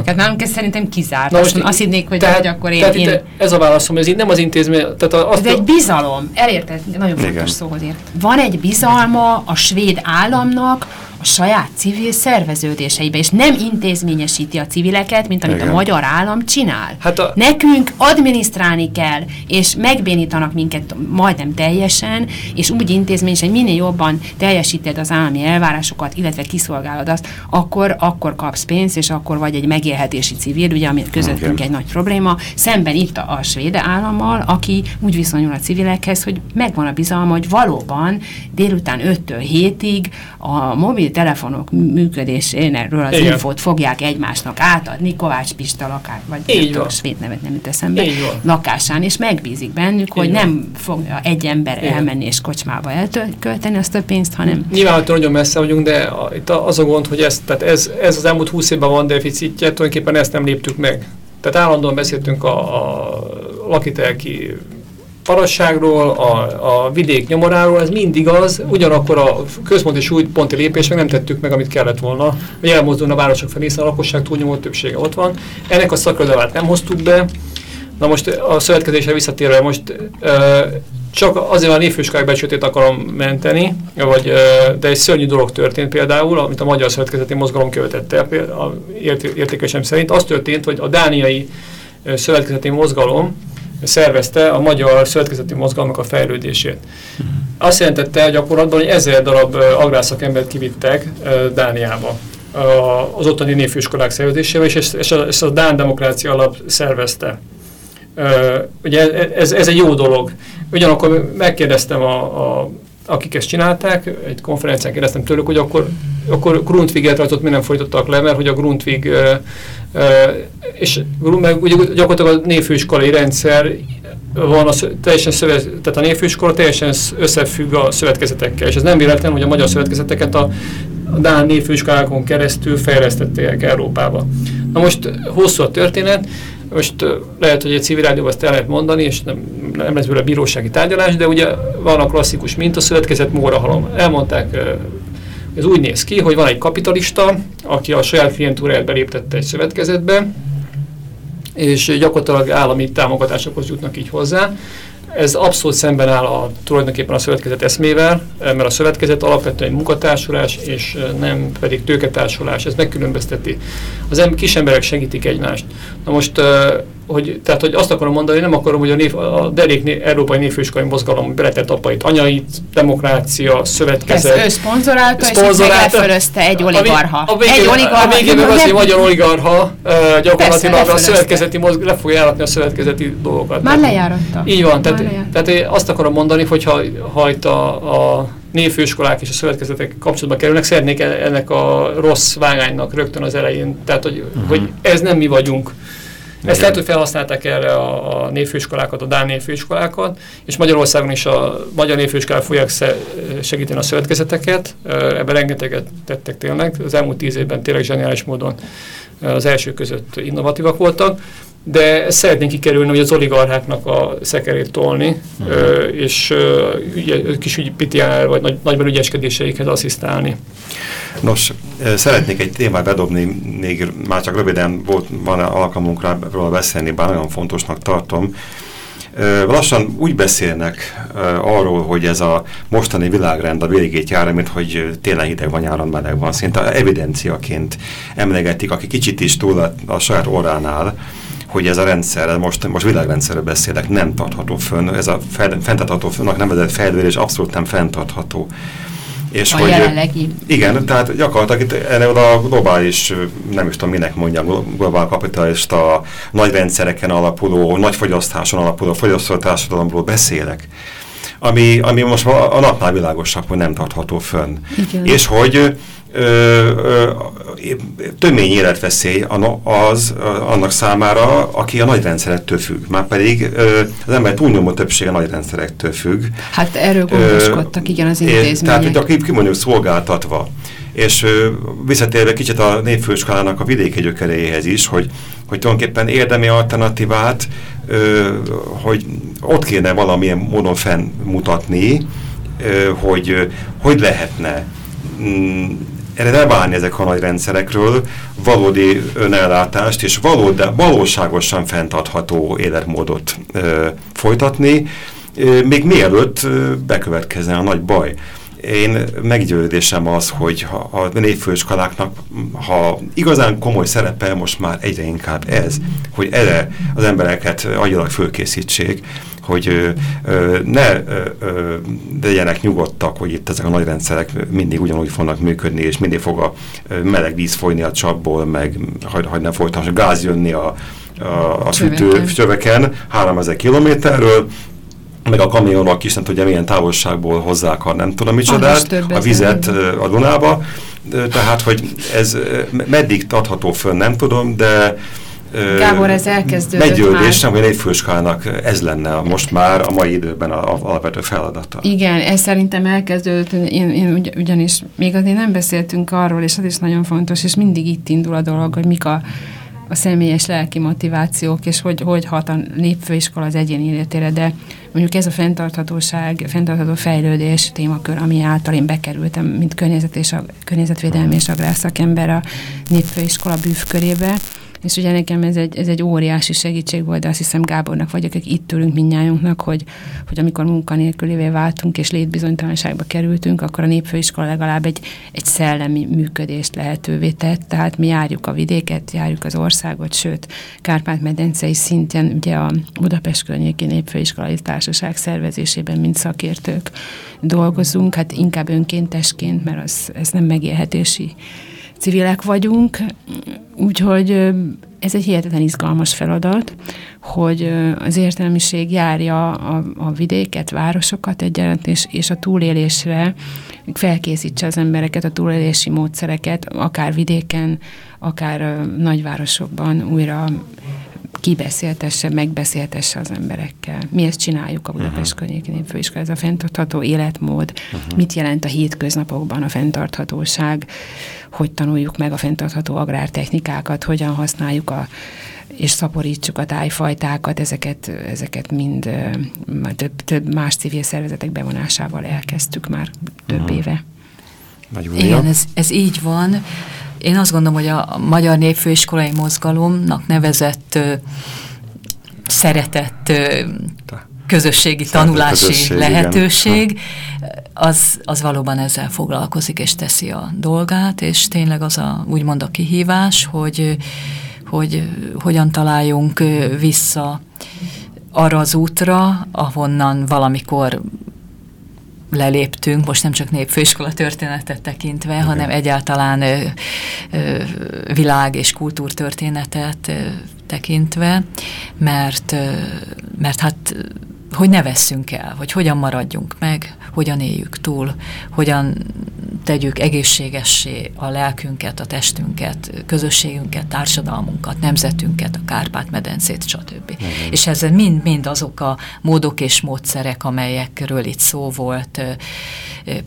Hát nálunk ez szerintem kizárt. Na most azt hinnék, hogy, tehát, hogy akkor én... Tehát én... ez a válaszom, ez itt nem az intézmény... Tehát az ez egy bizalom. Elérted? Nagyon fontos szóhoz ért. Van egy bizalma a svéd államnak, a saját civil szerveződéseibe, és nem intézményesíti a civileket, mint amit Igen. a magyar állam csinál. Hát a... Nekünk adminisztrálni kell, és megbénítanak minket majdnem teljesen, és úgy intézményesen, hogy minél jobban teljesíted az állami elvárásokat, illetve illetve kiszolgálod azt, akkor, akkor kapsz pénzt, és akkor vagy egy megélhetési civil, ugye, ami közöttünk Igen. egy nagy probléma. Szemben itt a, a svéd állammal, aki úgy viszonyul a civilekhez, hogy megvan a bizalma, hogy valóban délután 5-től 7-ig a mobiltelefonok működéséről az Igen. infót fogják egymásnak átadni, Kovács Pista lakás, vagy Így nem van. svéd nevet nem jut eszembe, Így lakásán, és megbízik bennük, hogy van. nem fogja egy ember Igen. elmenni és kocsmába elkölteni azt a pénzt, hanem Nyilvánvalóan nagyon messze vagyunk, de itt az a gond, hogy ez, tehát ez, ez az elmúlt 20 évben van deficitje, tulajdonképpen ezt nem léptük meg. Tehát állandóan beszéltünk a, a lakitelki parasságról, a, a vidék nyomoráról, ez mindig az, ugyanakkor a központi súlyponti lépés meg nem tettük meg, amit kellett volna, hogy elmozdulna a városok felé, hiszen a lakosság túlnyomó többsége ott van. Ennek a szakradalát nem hoztuk be, Na most a szövetkezésre visszatérve, most ö, csak azért a névfőskály becsületét akarom menteni, vagy, de egy szörnyű dolog történt például, amit a Magyar Szövetkezeti Mozgalom követett el, ért, értékesem szerint. Az történt, hogy a dániai szövetkezeti mozgalom szervezte a Magyar Szövetkezeti Mozgalmak a fejlődését. Azt jelentette gyakorlatban, hogy ezer darab agrárszakembert kivittek Dániába az ottani névfőiskolák szervezésével, és ezt a Dán Demokrácia Alap szervezte. Ugye ez, ez egy jó dolog. Ugyanakkor megkérdeztem, a, a, akik ezt csinálták, egy konferencián kérdeztem tőlük, hogy akkor, akkor Grundtviget rajtot mi nem folytattak le, mert hogy a Grundtvig, ö, ö, és meg ugye gyakorlatilag a névfőiskolai rendszer van, a, teljesen szövet, tehát a névfőiskola teljesen sz- összefügg a szövetkezetekkel, és ez nem véletlen, hogy a magyar szövetkezeteket a, a Dán névfőiskolákon keresztül fejlesztették Európába. Na most hosszú a történet, most lehet, hogy egy civil rádióban ezt el lehet mondani, és nem, nem lesz belőle bírósági tárgyalás, de ugye van a klasszikus minta, szövetkezet mórahalom. Elmondták, ez úgy néz ki, hogy van egy kapitalista, aki a saját klientúráját beléptette egy szövetkezetbe, és gyakorlatilag állami támogatásokhoz jutnak így hozzá. Ez abszolút szemben áll a, tulajdonképpen a szövetkezet eszmével, mert a szövetkezet alapvetően egy munkatársulás, és nem pedig tőketársulás. Ez megkülönbözteti. Az em- kis emberek segítik egymást. Na most, hogy, tehát, hogy azt akarom mondani, hogy nem akarom, hogy a, név, a derék né, európai névfőiskolai mozgalom beletett apait, anyait, demokrácia, ezt szövetkezet. ő szponzorálta, és Szponzorálta. lefölözte egy A- oligarha. A, végén, egy oligarha. a végén meg az, egy magyar oligarha uh, gyakorlatilag a szövetkezeti mozg, le fogja járatni a szövetkezeti dolgokat. Már lejáratta. Így van, tehát, tehát én azt akarom mondani, hogy ha, ha itt a, a névfőiskolák és a szövetkezetek kapcsolatba kerülnek, szeretnék e- ennek a rossz vágánynak rögtön az elején, tehát hogy, uh-huh. hogy ez nem mi vagyunk. Ezt lehet, hogy felhasználták erre a, a névfőiskolákat, a Dán névfőiskolákat, és Magyarországon is a magyar névfőiskolák fogják segíteni a szövetkezeteket. Ebben rengeteget tettek tényleg. Az elmúlt tíz évben tényleg zseniális módon az első között innovatívak voltak. De szeretnénk kikerülni, hogy az oligarcháknak a szekerét tolni, ö, és ö, ügye, kis ügy, pitián, vagy nagy, nagyban ügyeskedéseikhez asszisztálni. Nos, szeretnék egy témát bedobni, még már csak röviden volt, van alkalmunk rá róla beszélni, bár nagyon fontosnak tartom. Eh, Lassan úgy beszélnek arról, hogy ez a mostani világrend a végét jár, mint hogy télen hideg van, nyáron meleg van. Szinte evidenciaként emlegetik, aki kicsit is túl a, a saját orránál, hogy ez a rendszer, most, most világrendszerről beszélek, nem tartható fönn, ez a fenntartható fönnnek nevezett fejlődés abszolút nem fenntartható. És A hogy, jelenlegi igen, tehát gyakorlatilag itt ennél a globális, nem is tudom minek mondjam, globál kapitalista, nagy rendszereken alapuló, nagy fogyasztáson alapuló fogyasztó társadalomról beszélek, ami, ami most a napnál világosabb, hogy nem tartható fönn. Igen. És hogy tömény életveszély az annak számára, aki a nagy rendszerektől függ. Már pedig az ember túlnyomó többsége nagy rendszerektől függ. Hát erről gondoskodtak, igen, az és- Tehát, intézmények. hogy aki ki mondjuk szolgáltatva. És visszatérve kicsit a népfőiskolának a vidéki gyökeréhez is, hogy, hogy tulajdonképpen érdemi alternatívát, hogy ott kéne valamilyen módon fennmutatni, hogy hogy lehetne mm, erre leválni ezek a nagy rendszerekről, valódi önellátást és valódi, valóságosan fenntartható életmódot ö, folytatni, ö, még mielőtt bekövetkezne a nagy baj. Én meggyőződésem az, hogy ha a névfőiskoláknak, ha igazán komoly szerepe most már egyre inkább ez, hogy erre az embereket agyilag fölkészítsék, hogy ne legyenek nyugodtak, hogy itt ezek a nagy rendszerek mindig ugyanúgy fognak működni, és mindig fog a meleg víz folyni a csapból, meg hogy, hogy ne folytasson gáz jönni a, a, a fűtőcsöveken 3000 kilométerről, meg a kamionok is nem tudja milyen távolságból hozzák a nem tudom micsodát, a vizet a Dunába, tehát hogy ez meddig adható fönn, nem tudom, de Gábor, ez elkezdődött Meggyőzésem, hogy főskának ez lenne most már a mai időben a, a alapvető feladata. Igen, ez szerintem elkezdődött, én, én ugy, ugyanis még azért nem beszéltünk arról, és az is nagyon fontos, és mindig itt indul a dolog, hogy mik a a személyes lelki motivációk, és hogy, hogy hat a népfőiskola az egyén életére, de mondjuk ez a fenntarthatóság, fenntartható fejlődés témakör, ami által én bekerültem, mint környezet és a, környezetvédelmi és agrárszakember a népfőiskola bűvkörébe, és ugye nekem ez egy, ez egy óriási segítség volt, de azt hiszem Gábornak vagy, akik itt tőlünk mindnyájunknak, hogy, hogy amikor munkanélkülévé váltunk és létbizonytalanságba kerültünk, akkor a népfőiskola legalább egy, egy szellemi működést lehetővé tett. Tehát mi járjuk a vidéket, járjuk az országot, sőt, Kárpát-medencei szintén ugye a Budapest környéki népfőiskolai társaság szervezésében, mint szakértők dolgozunk, hát inkább önkéntesként, mert az, ez nem megélhetési civilek vagyunk, úgyhogy ez egy hihetetlen izgalmas feladat, hogy az értelmiség járja a, a vidéket, városokat egyaránt, és, és a túlélésre felkészítse az embereket, a túlélési módszereket, akár vidéken, akár nagyvárosokban újra kibeszéltesse, megbeszéltesse az emberekkel. Mi ezt csináljuk a Budapest uh-huh. környékén főiskola, ez a fenntartható életmód, uh-huh. mit jelent a hétköznapokban a fenntarthatóság, hogy tanuljuk meg a fenntartható agrártechnikákat, hogyan használjuk a és szaporítsuk a tájfajtákat, ezeket, ezeket mind több, több más civil szervezetek bevonásával elkezdtük már több uh-huh. éve. Igen, ez, ez így van. Én azt gondolom, hogy a Magyar Népfőiskolai Mozgalomnak nevezett szeretett közösségi tanulási közösség, lehetőség, az, az valóban ezzel foglalkozik és teszi a dolgát, és tényleg az a, úgymond a kihívás, hogy, hogy hogyan találjunk vissza arra az útra, ahonnan valamikor leléptünk, most nem csak népfőiskola történetet tekintve, Igen. hanem egyáltalán ö, ö, világ- és kultúrtörténetet ö, tekintve, mert, ö, mert hát hogy ne vesszünk el, hogy hogyan maradjunk meg, hogyan éljük túl, hogyan tegyük egészségessé a lelkünket, a testünket, közösségünket, társadalmunkat, nemzetünket, a Kárpát-medencét, stb. Igen. És ez mind-mind azok a módok és módszerek, amelyekről itt szó volt,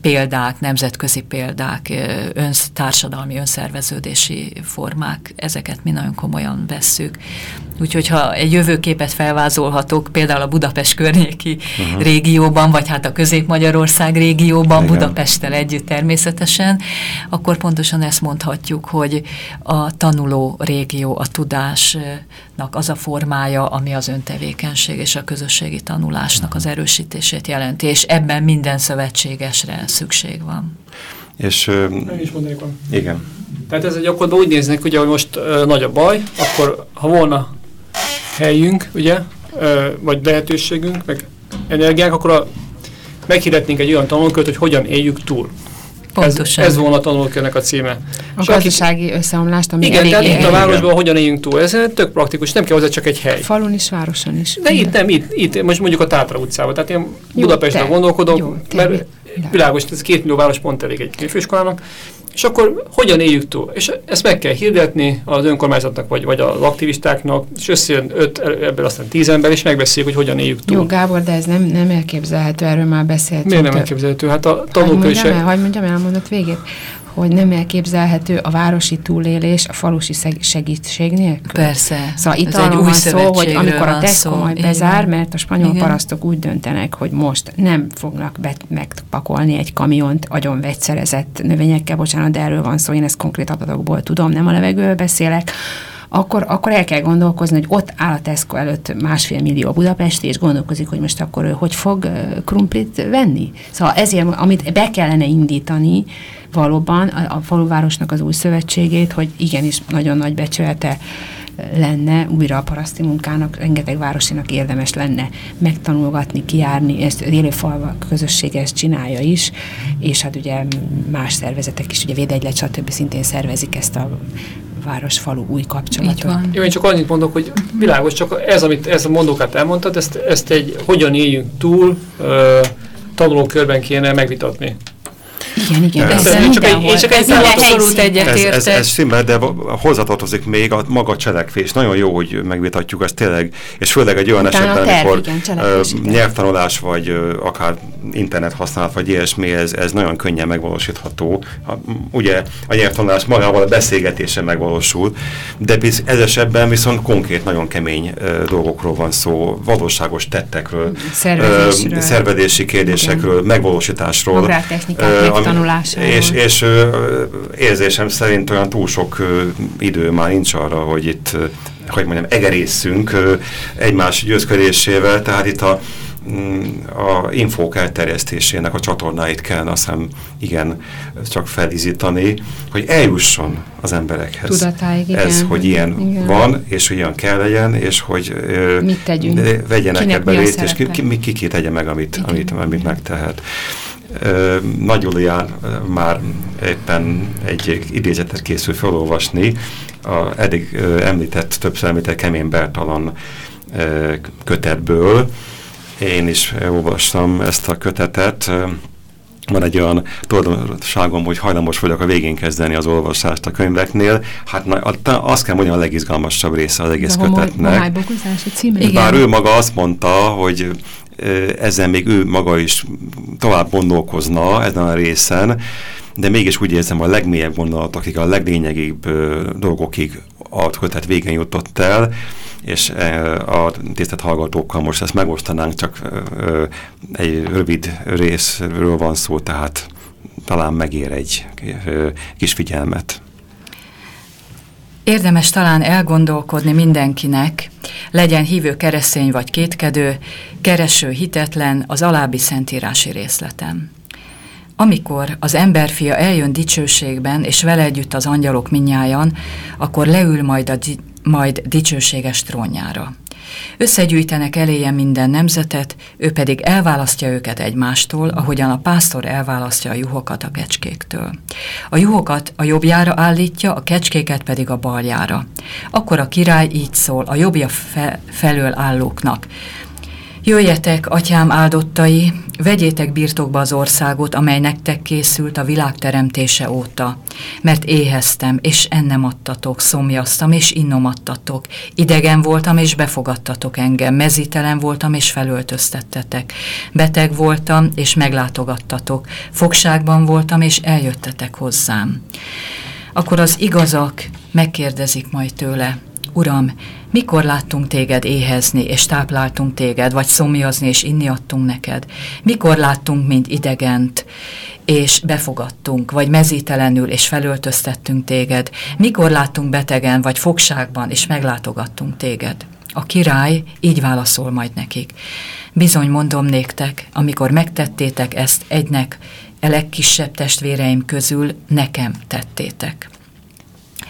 példák, nemzetközi példák, önsz, társadalmi önszerveződési formák, ezeket mi nagyon komolyan vesszük. Úgyhogy ha egy jövőképet felvázolhatok, például a Budapest környéki uh-huh. régióban, vagy hát a Közép-Magyarország régióban, Igen. Budapesttel együtt természetesen, akkor pontosan ezt mondhatjuk, hogy a tanuló régió, a tudásnak az a formája, ami az öntevékenység és a közösségi tanulásnak az erősítését jelenti, és ebben minden szövetségesre szükség van. És, Meg is mondanék van. Igen. Tehát ez egy akkor úgy néznek, ugye, hogy most ö, nagy a baj, akkor ha volna helyünk, ugye, vagy lehetőségünk, meg energiánk, akkor a, meghirdetnénk egy olyan tanulkört, hogy hogyan éljük túl. Pontosan. Ez, ez volna a tanulkörnek a címe. A és gazdasági összeomlást, ami Igen, tehát itt a városban hogyan éljünk túl. Ez tök praktikus, nem kell hozzá csak egy hely. Falun is, városon is. De itt nem, itt, itt most mondjuk a Tátra utcában. Tehát én Budapesten gondolkodom, jó, mert világos, ez két millió város pont elég egy főiskolának, és akkor hogyan éljük túl? És ezt meg kell hirdetni az önkormányzatnak, vagy, vagy az aktivistáknak, és összejön öt, ebből aztán tíz ember, és megbeszéljük, hogy hogyan éljük túl. Jó, Gábor, de ez nem, nem elképzelhető, erről már beszéltünk. Miért nem elképzelhető? Hát a tanulók is... Hagy mondjam el, mondat végét hogy nem elképzelhető a városi túlélés a falusi segítség nélkül. Persze. Szóval itt arról van szó, hogy amikor a Tesco majd bezár, mert a spanyol Igen. parasztok úgy döntenek, hogy most nem fognak be, megpakolni egy kamiont agyon vegyszerezett növényekkel, bocsánat, de erről van szó, én ezt konkrét adatokból tudom, nem a levegőről beszélek, akkor, akkor el kell gondolkozni, hogy ott áll a Tesco előtt másfél millió Budapesti, és gondolkozik, hogy most akkor ő hogy fog krumplit venni. Szóval ezért, amit be kellene indítani, valóban a, a faluvárosnak az új szövetségét, hogy igenis nagyon nagy becsülete lenne újra a paraszti munkának, rengeteg városinak érdemes lenne megtanulgatni, kiárni, ezt az élőfalvak közössége ezt csinálja is, és hát ugye más szervezetek is, ugye Védegylet, stb. szintén szervezik ezt a város-falu új kapcsolatot. Jó, én csak annyit mondok, hogy világos, csak ez, amit ez a mondókát elmondtad, ezt, ezt egy hogyan éljünk túl ö, tanulókörben kéne megvitatni. Igen, igen, Ez- ez, csak egy- én csak egy Abszolút helyszínen. Ez, ez, egyetértek. ez stimmel, de hozzatartozik még a maga cselekvés. Nagyon jó, hogy megvitatjuk ezt tényleg, és főleg egy olyan Utána esetben, terv, amikor igen, nyelvtanulás, vagy akár internet használat, vagy ilyesmi, ez, ez nagyon könnyen megvalósítható. A, ugye a nyelvtanulás magával a beszélgetésen megvalósul, de biz, ez esetben viszont konkrét, nagyon kemény ö, dolgokról van szó, valóságos tettekről, Szervezésről. ö, szervezési kérdésekről, megvalósításról. Agrártechnikák Ö, ami- megtanulásáról. És, és ö, érzésem szerint olyan túl sok ö, idő már nincs arra, hogy itt, hogy mondjam, egerészünk ö, egymás győzködésével, tehát itt a, mm, a infók elterjesztésének a csatornáit kellene azt hiszem igen csak felizítani, hogy eljusson az emberekhez. Tudatáig, igen. Ez, hogy ilyen Igen. van, és hogy ilyen kell legyen, és hogy Mit tegyünk? vegyenek Kinek ebben részt, és ki, ki, ki, ki tegye meg, amit, Igen. amit, amit megtehet. Nagy ö, már éppen egy idézetet készül felolvasni, a eddig említett, többször említett Kemény Bertalan kötetből. Én is olvastam ezt a kötetet. Van egy olyan tulajdonságom, hogy hajlamos vagyok a végén kezdeni az olvasást a könyveknél. Hát na, a- azt kell mondjam, a legizgalmasabb része az egész a homoly- kötetnek. homálybogozási címe? Bár ő maga azt mondta, hogy ezzel még ő maga is tovább gondolkozna ezen a részen, de mégis úgy érzem, a legmélyebb gondolatokig, a leglényegibb dolgokig a kötet végén jutott el, és a tisztelt hallgatókkal most ezt megosztanánk, csak egy rövid részről van szó, tehát talán megér egy kis figyelmet. Érdemes talán elgondolkodni mindenkinek, legyen hívő keresztény vagy kétkedő, kereső hitetlen az alábbi szentírási részletem. Amikor az emberfia eljön dicsőségben, és vele együtt az angyalok minnyájan, akkor leül majd a di- majd dicsőséges trónjára. Összegyűjtenek eléje minden nemzetet, ő pedig elválasztja őket egymástól, ahogyan a pásztor elválasztja a juhokat a kecskéktől. A juhokat a jobbjára állítja, a kecskéket pedig a baljára. Akkor a király így szól a jobbja fe- felől állóknak. Jöjjetek, atyám áldottai, vegyétek birtokba az országot, amely nektek készült a világ teremtése óta. Mert éheztem, és ennem adtatok, szomjaztam, és innom adtatok. Idegen voltam, és befogadtatok engem. Mezítelen voltam, és felöltöztettetek. Beteg voltam, és meglátogattatok. Fogságban voltam, és eljöttetek hozzám. Akkor az igazak megkérdezik majd tőle, Uram, mikor láttunk téged éhezni, és tápláltunk téged, vagy szomjazni, és inni adtunk neked? Mikor láttunk, mint idegent, és befogadtunk, vagy mezítelenül, és felöltöztettünk téged? Mikor láttunk betegen, vagy fogságban, és meglátogattunk téged? A király így válaszol majd nekik. Bizony mondom néktek, amikor megtettétek ezt egynek, a legkisebb testvéreim közül nekem tettétek.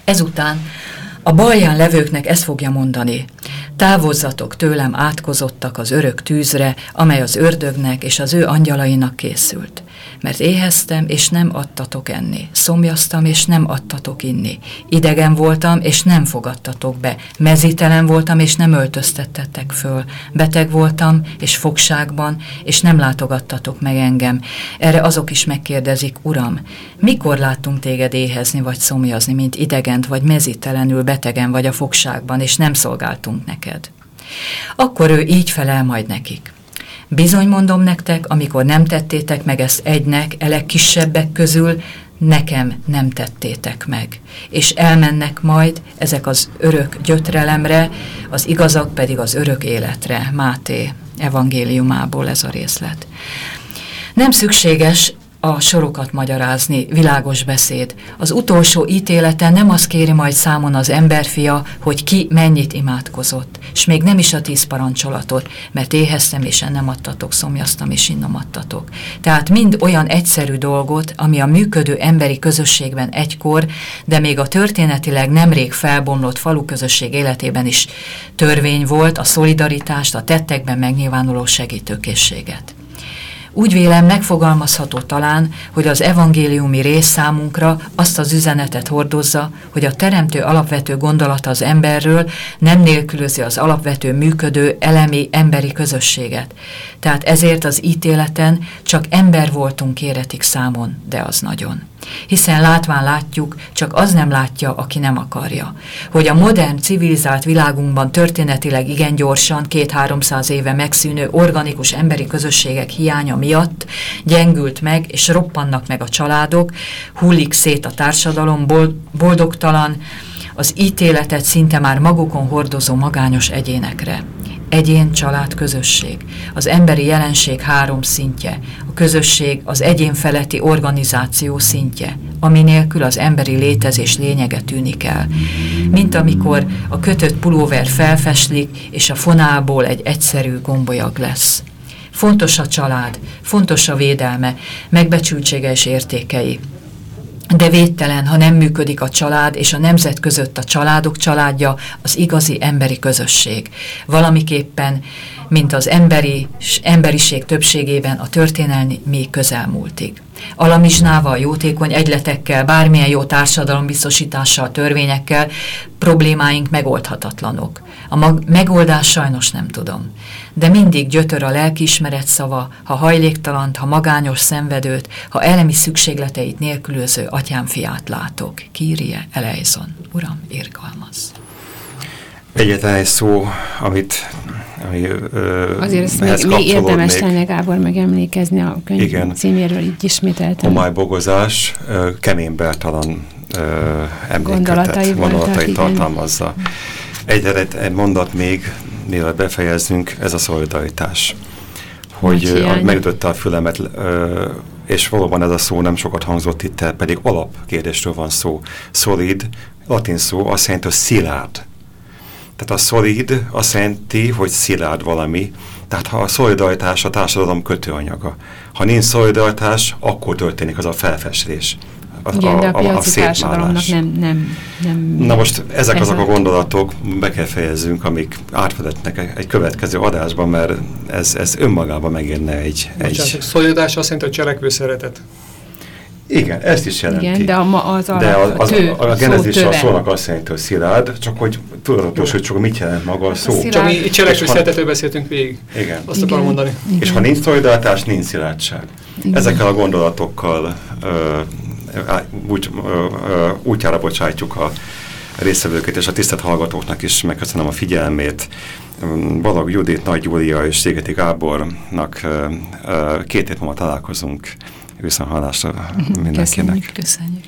Ezután a balján levőknek ezt fogja mondani. Távozzatok tőlem átkozottak az örök tűzre, amely az ördögnek és az ő angyalainak készült. Mert éheztem, és nem adtatok enni. Szomjaztam, és nem adtatok inni. Idegen voltam, és nem fogadtatok be. Mezítelen voltam, és nem öltöztettetek föl. Beteg voltam, és fogságban, és nem látogattatok meg engem. Erre azok is megkérdezik, Uram, mikor láttunk téged éhezni, vagy szomjazni, mint idegent, vagy mezítelenül betegen, vagy a fogságban, és nem szolgáltunk neked? Akkor ő így felel majd nekik. Bizony mondom nektek, amikor nem tettétek meg ezt egynek, e legkisebbek közül, nekem nem tettétek meg. És elmennek majd ezek az örök gyötrelemre, az igazak pedig az örök életre. Máté evangéliumából ez a részlet. Nem szükséges a sorokat magyarázni, világos beszéd. Az utolsó ítéleten nem azt kéri majd számon az emberfia, hogy ki mennyit imádkozott, és még nem is a tíz parancsolatot, mert éheztem és nem adtatok, szomjaztam és innom adtatok. Tehát mind olyan egyszerű dolgot, ami a működő emberi közösségben egykor, de még a történetileg nemrég felbomlott falu közösség életében is törvény volt, a szolidaritást, a tettekben megnyilvánuló segítőkészséget. Úgy vélem megfogalmazható talán, hogy az evangéliumi rész számunkra azt az üzenetet hordozza, hogy a teremtő alapvető gondolata az emberről nem nélkülözi az alapvető működő elemi emberi közösséget. Tehát ezért az ítéleten csak ember voltunk kéretik számon, de az nagyon hiszen látván látjuk, csak az nem látja, aki nem akarja. Hogy a modern, civilizált világunkban történetileg igen gyorsan, két-háromszáz éve megszűnő organikus emberi közösségek hiánya miatt gyengült meg és roppannak meg a családok, hullik szét a társadalom, boldogtalan, az ítéletet szinte már magukon hordozó magányos egyénekre. Egyén, család, közösség. Az emberi jelenség három szintje. A közösség az egyén feletti organizáció szintje, ami nélkül az emberi létezés lényege tűnik el. Mint amikor a kötött pulóver felfeslik, és a fonából egy egyszerű gombolyag lesz. Fontos a család, fontos a védelme, megbecsültséges értékei, de védtelen, ha nem működik a család, és a nemzet között a családok családja az igazi emberi közösség. Valamiképpen, mint az emberi, emberiség többségében a történelmi közelmúltig. Alamizsnával, jótékony egyletekkel, bármilyen jó társadalombiztosítással, törvényekkel problémáink megoldhatatlanok. A mag megoldás sajnos nem tudom. De mindig gyötör a lelkiismeret szava, ha hajléktalant, ha magányos szenvedőt, ha elemi szükségleteit nélkülöző atyám fiát látok. Kírje elejzon. Uram, irgalmaz. Egyetlen egy szó, amit ami, ö, Azért ezt még, még érdemes lenne Gábor megemlékezni a könyv igen, címéről így ismételtem. Homálybogozás, kemény Bertalan emléketet, gondolatai, gondolatai tartalmazza. Egyre egy mondat még, mielőtt befejezzünk, ez a szolidaritás. Hogy megütötte a fülemet, és valóban ez a szó nem sokat hangzott itt el, pedig alapkérdésről van szó. Szolid, latin szó azt jelenti, hogy szilárd. Tehát a szolid azt jelenti, hogy szilárd valami. Tehát ha a szolidaritás a társadalom kötőanyaga. Ha nincs szolidaritás, akkor történik az a felfestés a, Igen, de a, a, a társadalomnak nem, nem, nem... Na most ezek azok a gondolatok, be kell fejezzünk, amik átvezetnek egy következő adásban, mert ez, ez önmagában megérne egy... Bocsánat, egy... Szolidaritás azt jelenti, hogy cselekvő szeretet. Igen, ezt is jelenti. Igen, de a, az a, de az, az, tő, a, a genezis a szónak azt jelenti, hogy szilárd, csak hogy tudatos, hogy csak mit jelent maga a szó. A csak mi cselekvő szeretetről beszéltünk végig. Igen. Azt akarom mondani. Igen. És ha nincs szolidaritás, nincs szilárdság. Igen. Ezekkel a gondolatokkal ö, úgy, útjára bocsájtjuk a részvevőket és a tisztelt hallgatóknak is megköszönöm a figyelmét. Balag Judit, Nagy Júlia és Szégeti Gábornak két hét múlva találkozunk. Viszont hallásra mindenkinek. Köszönjük. Köszönjük.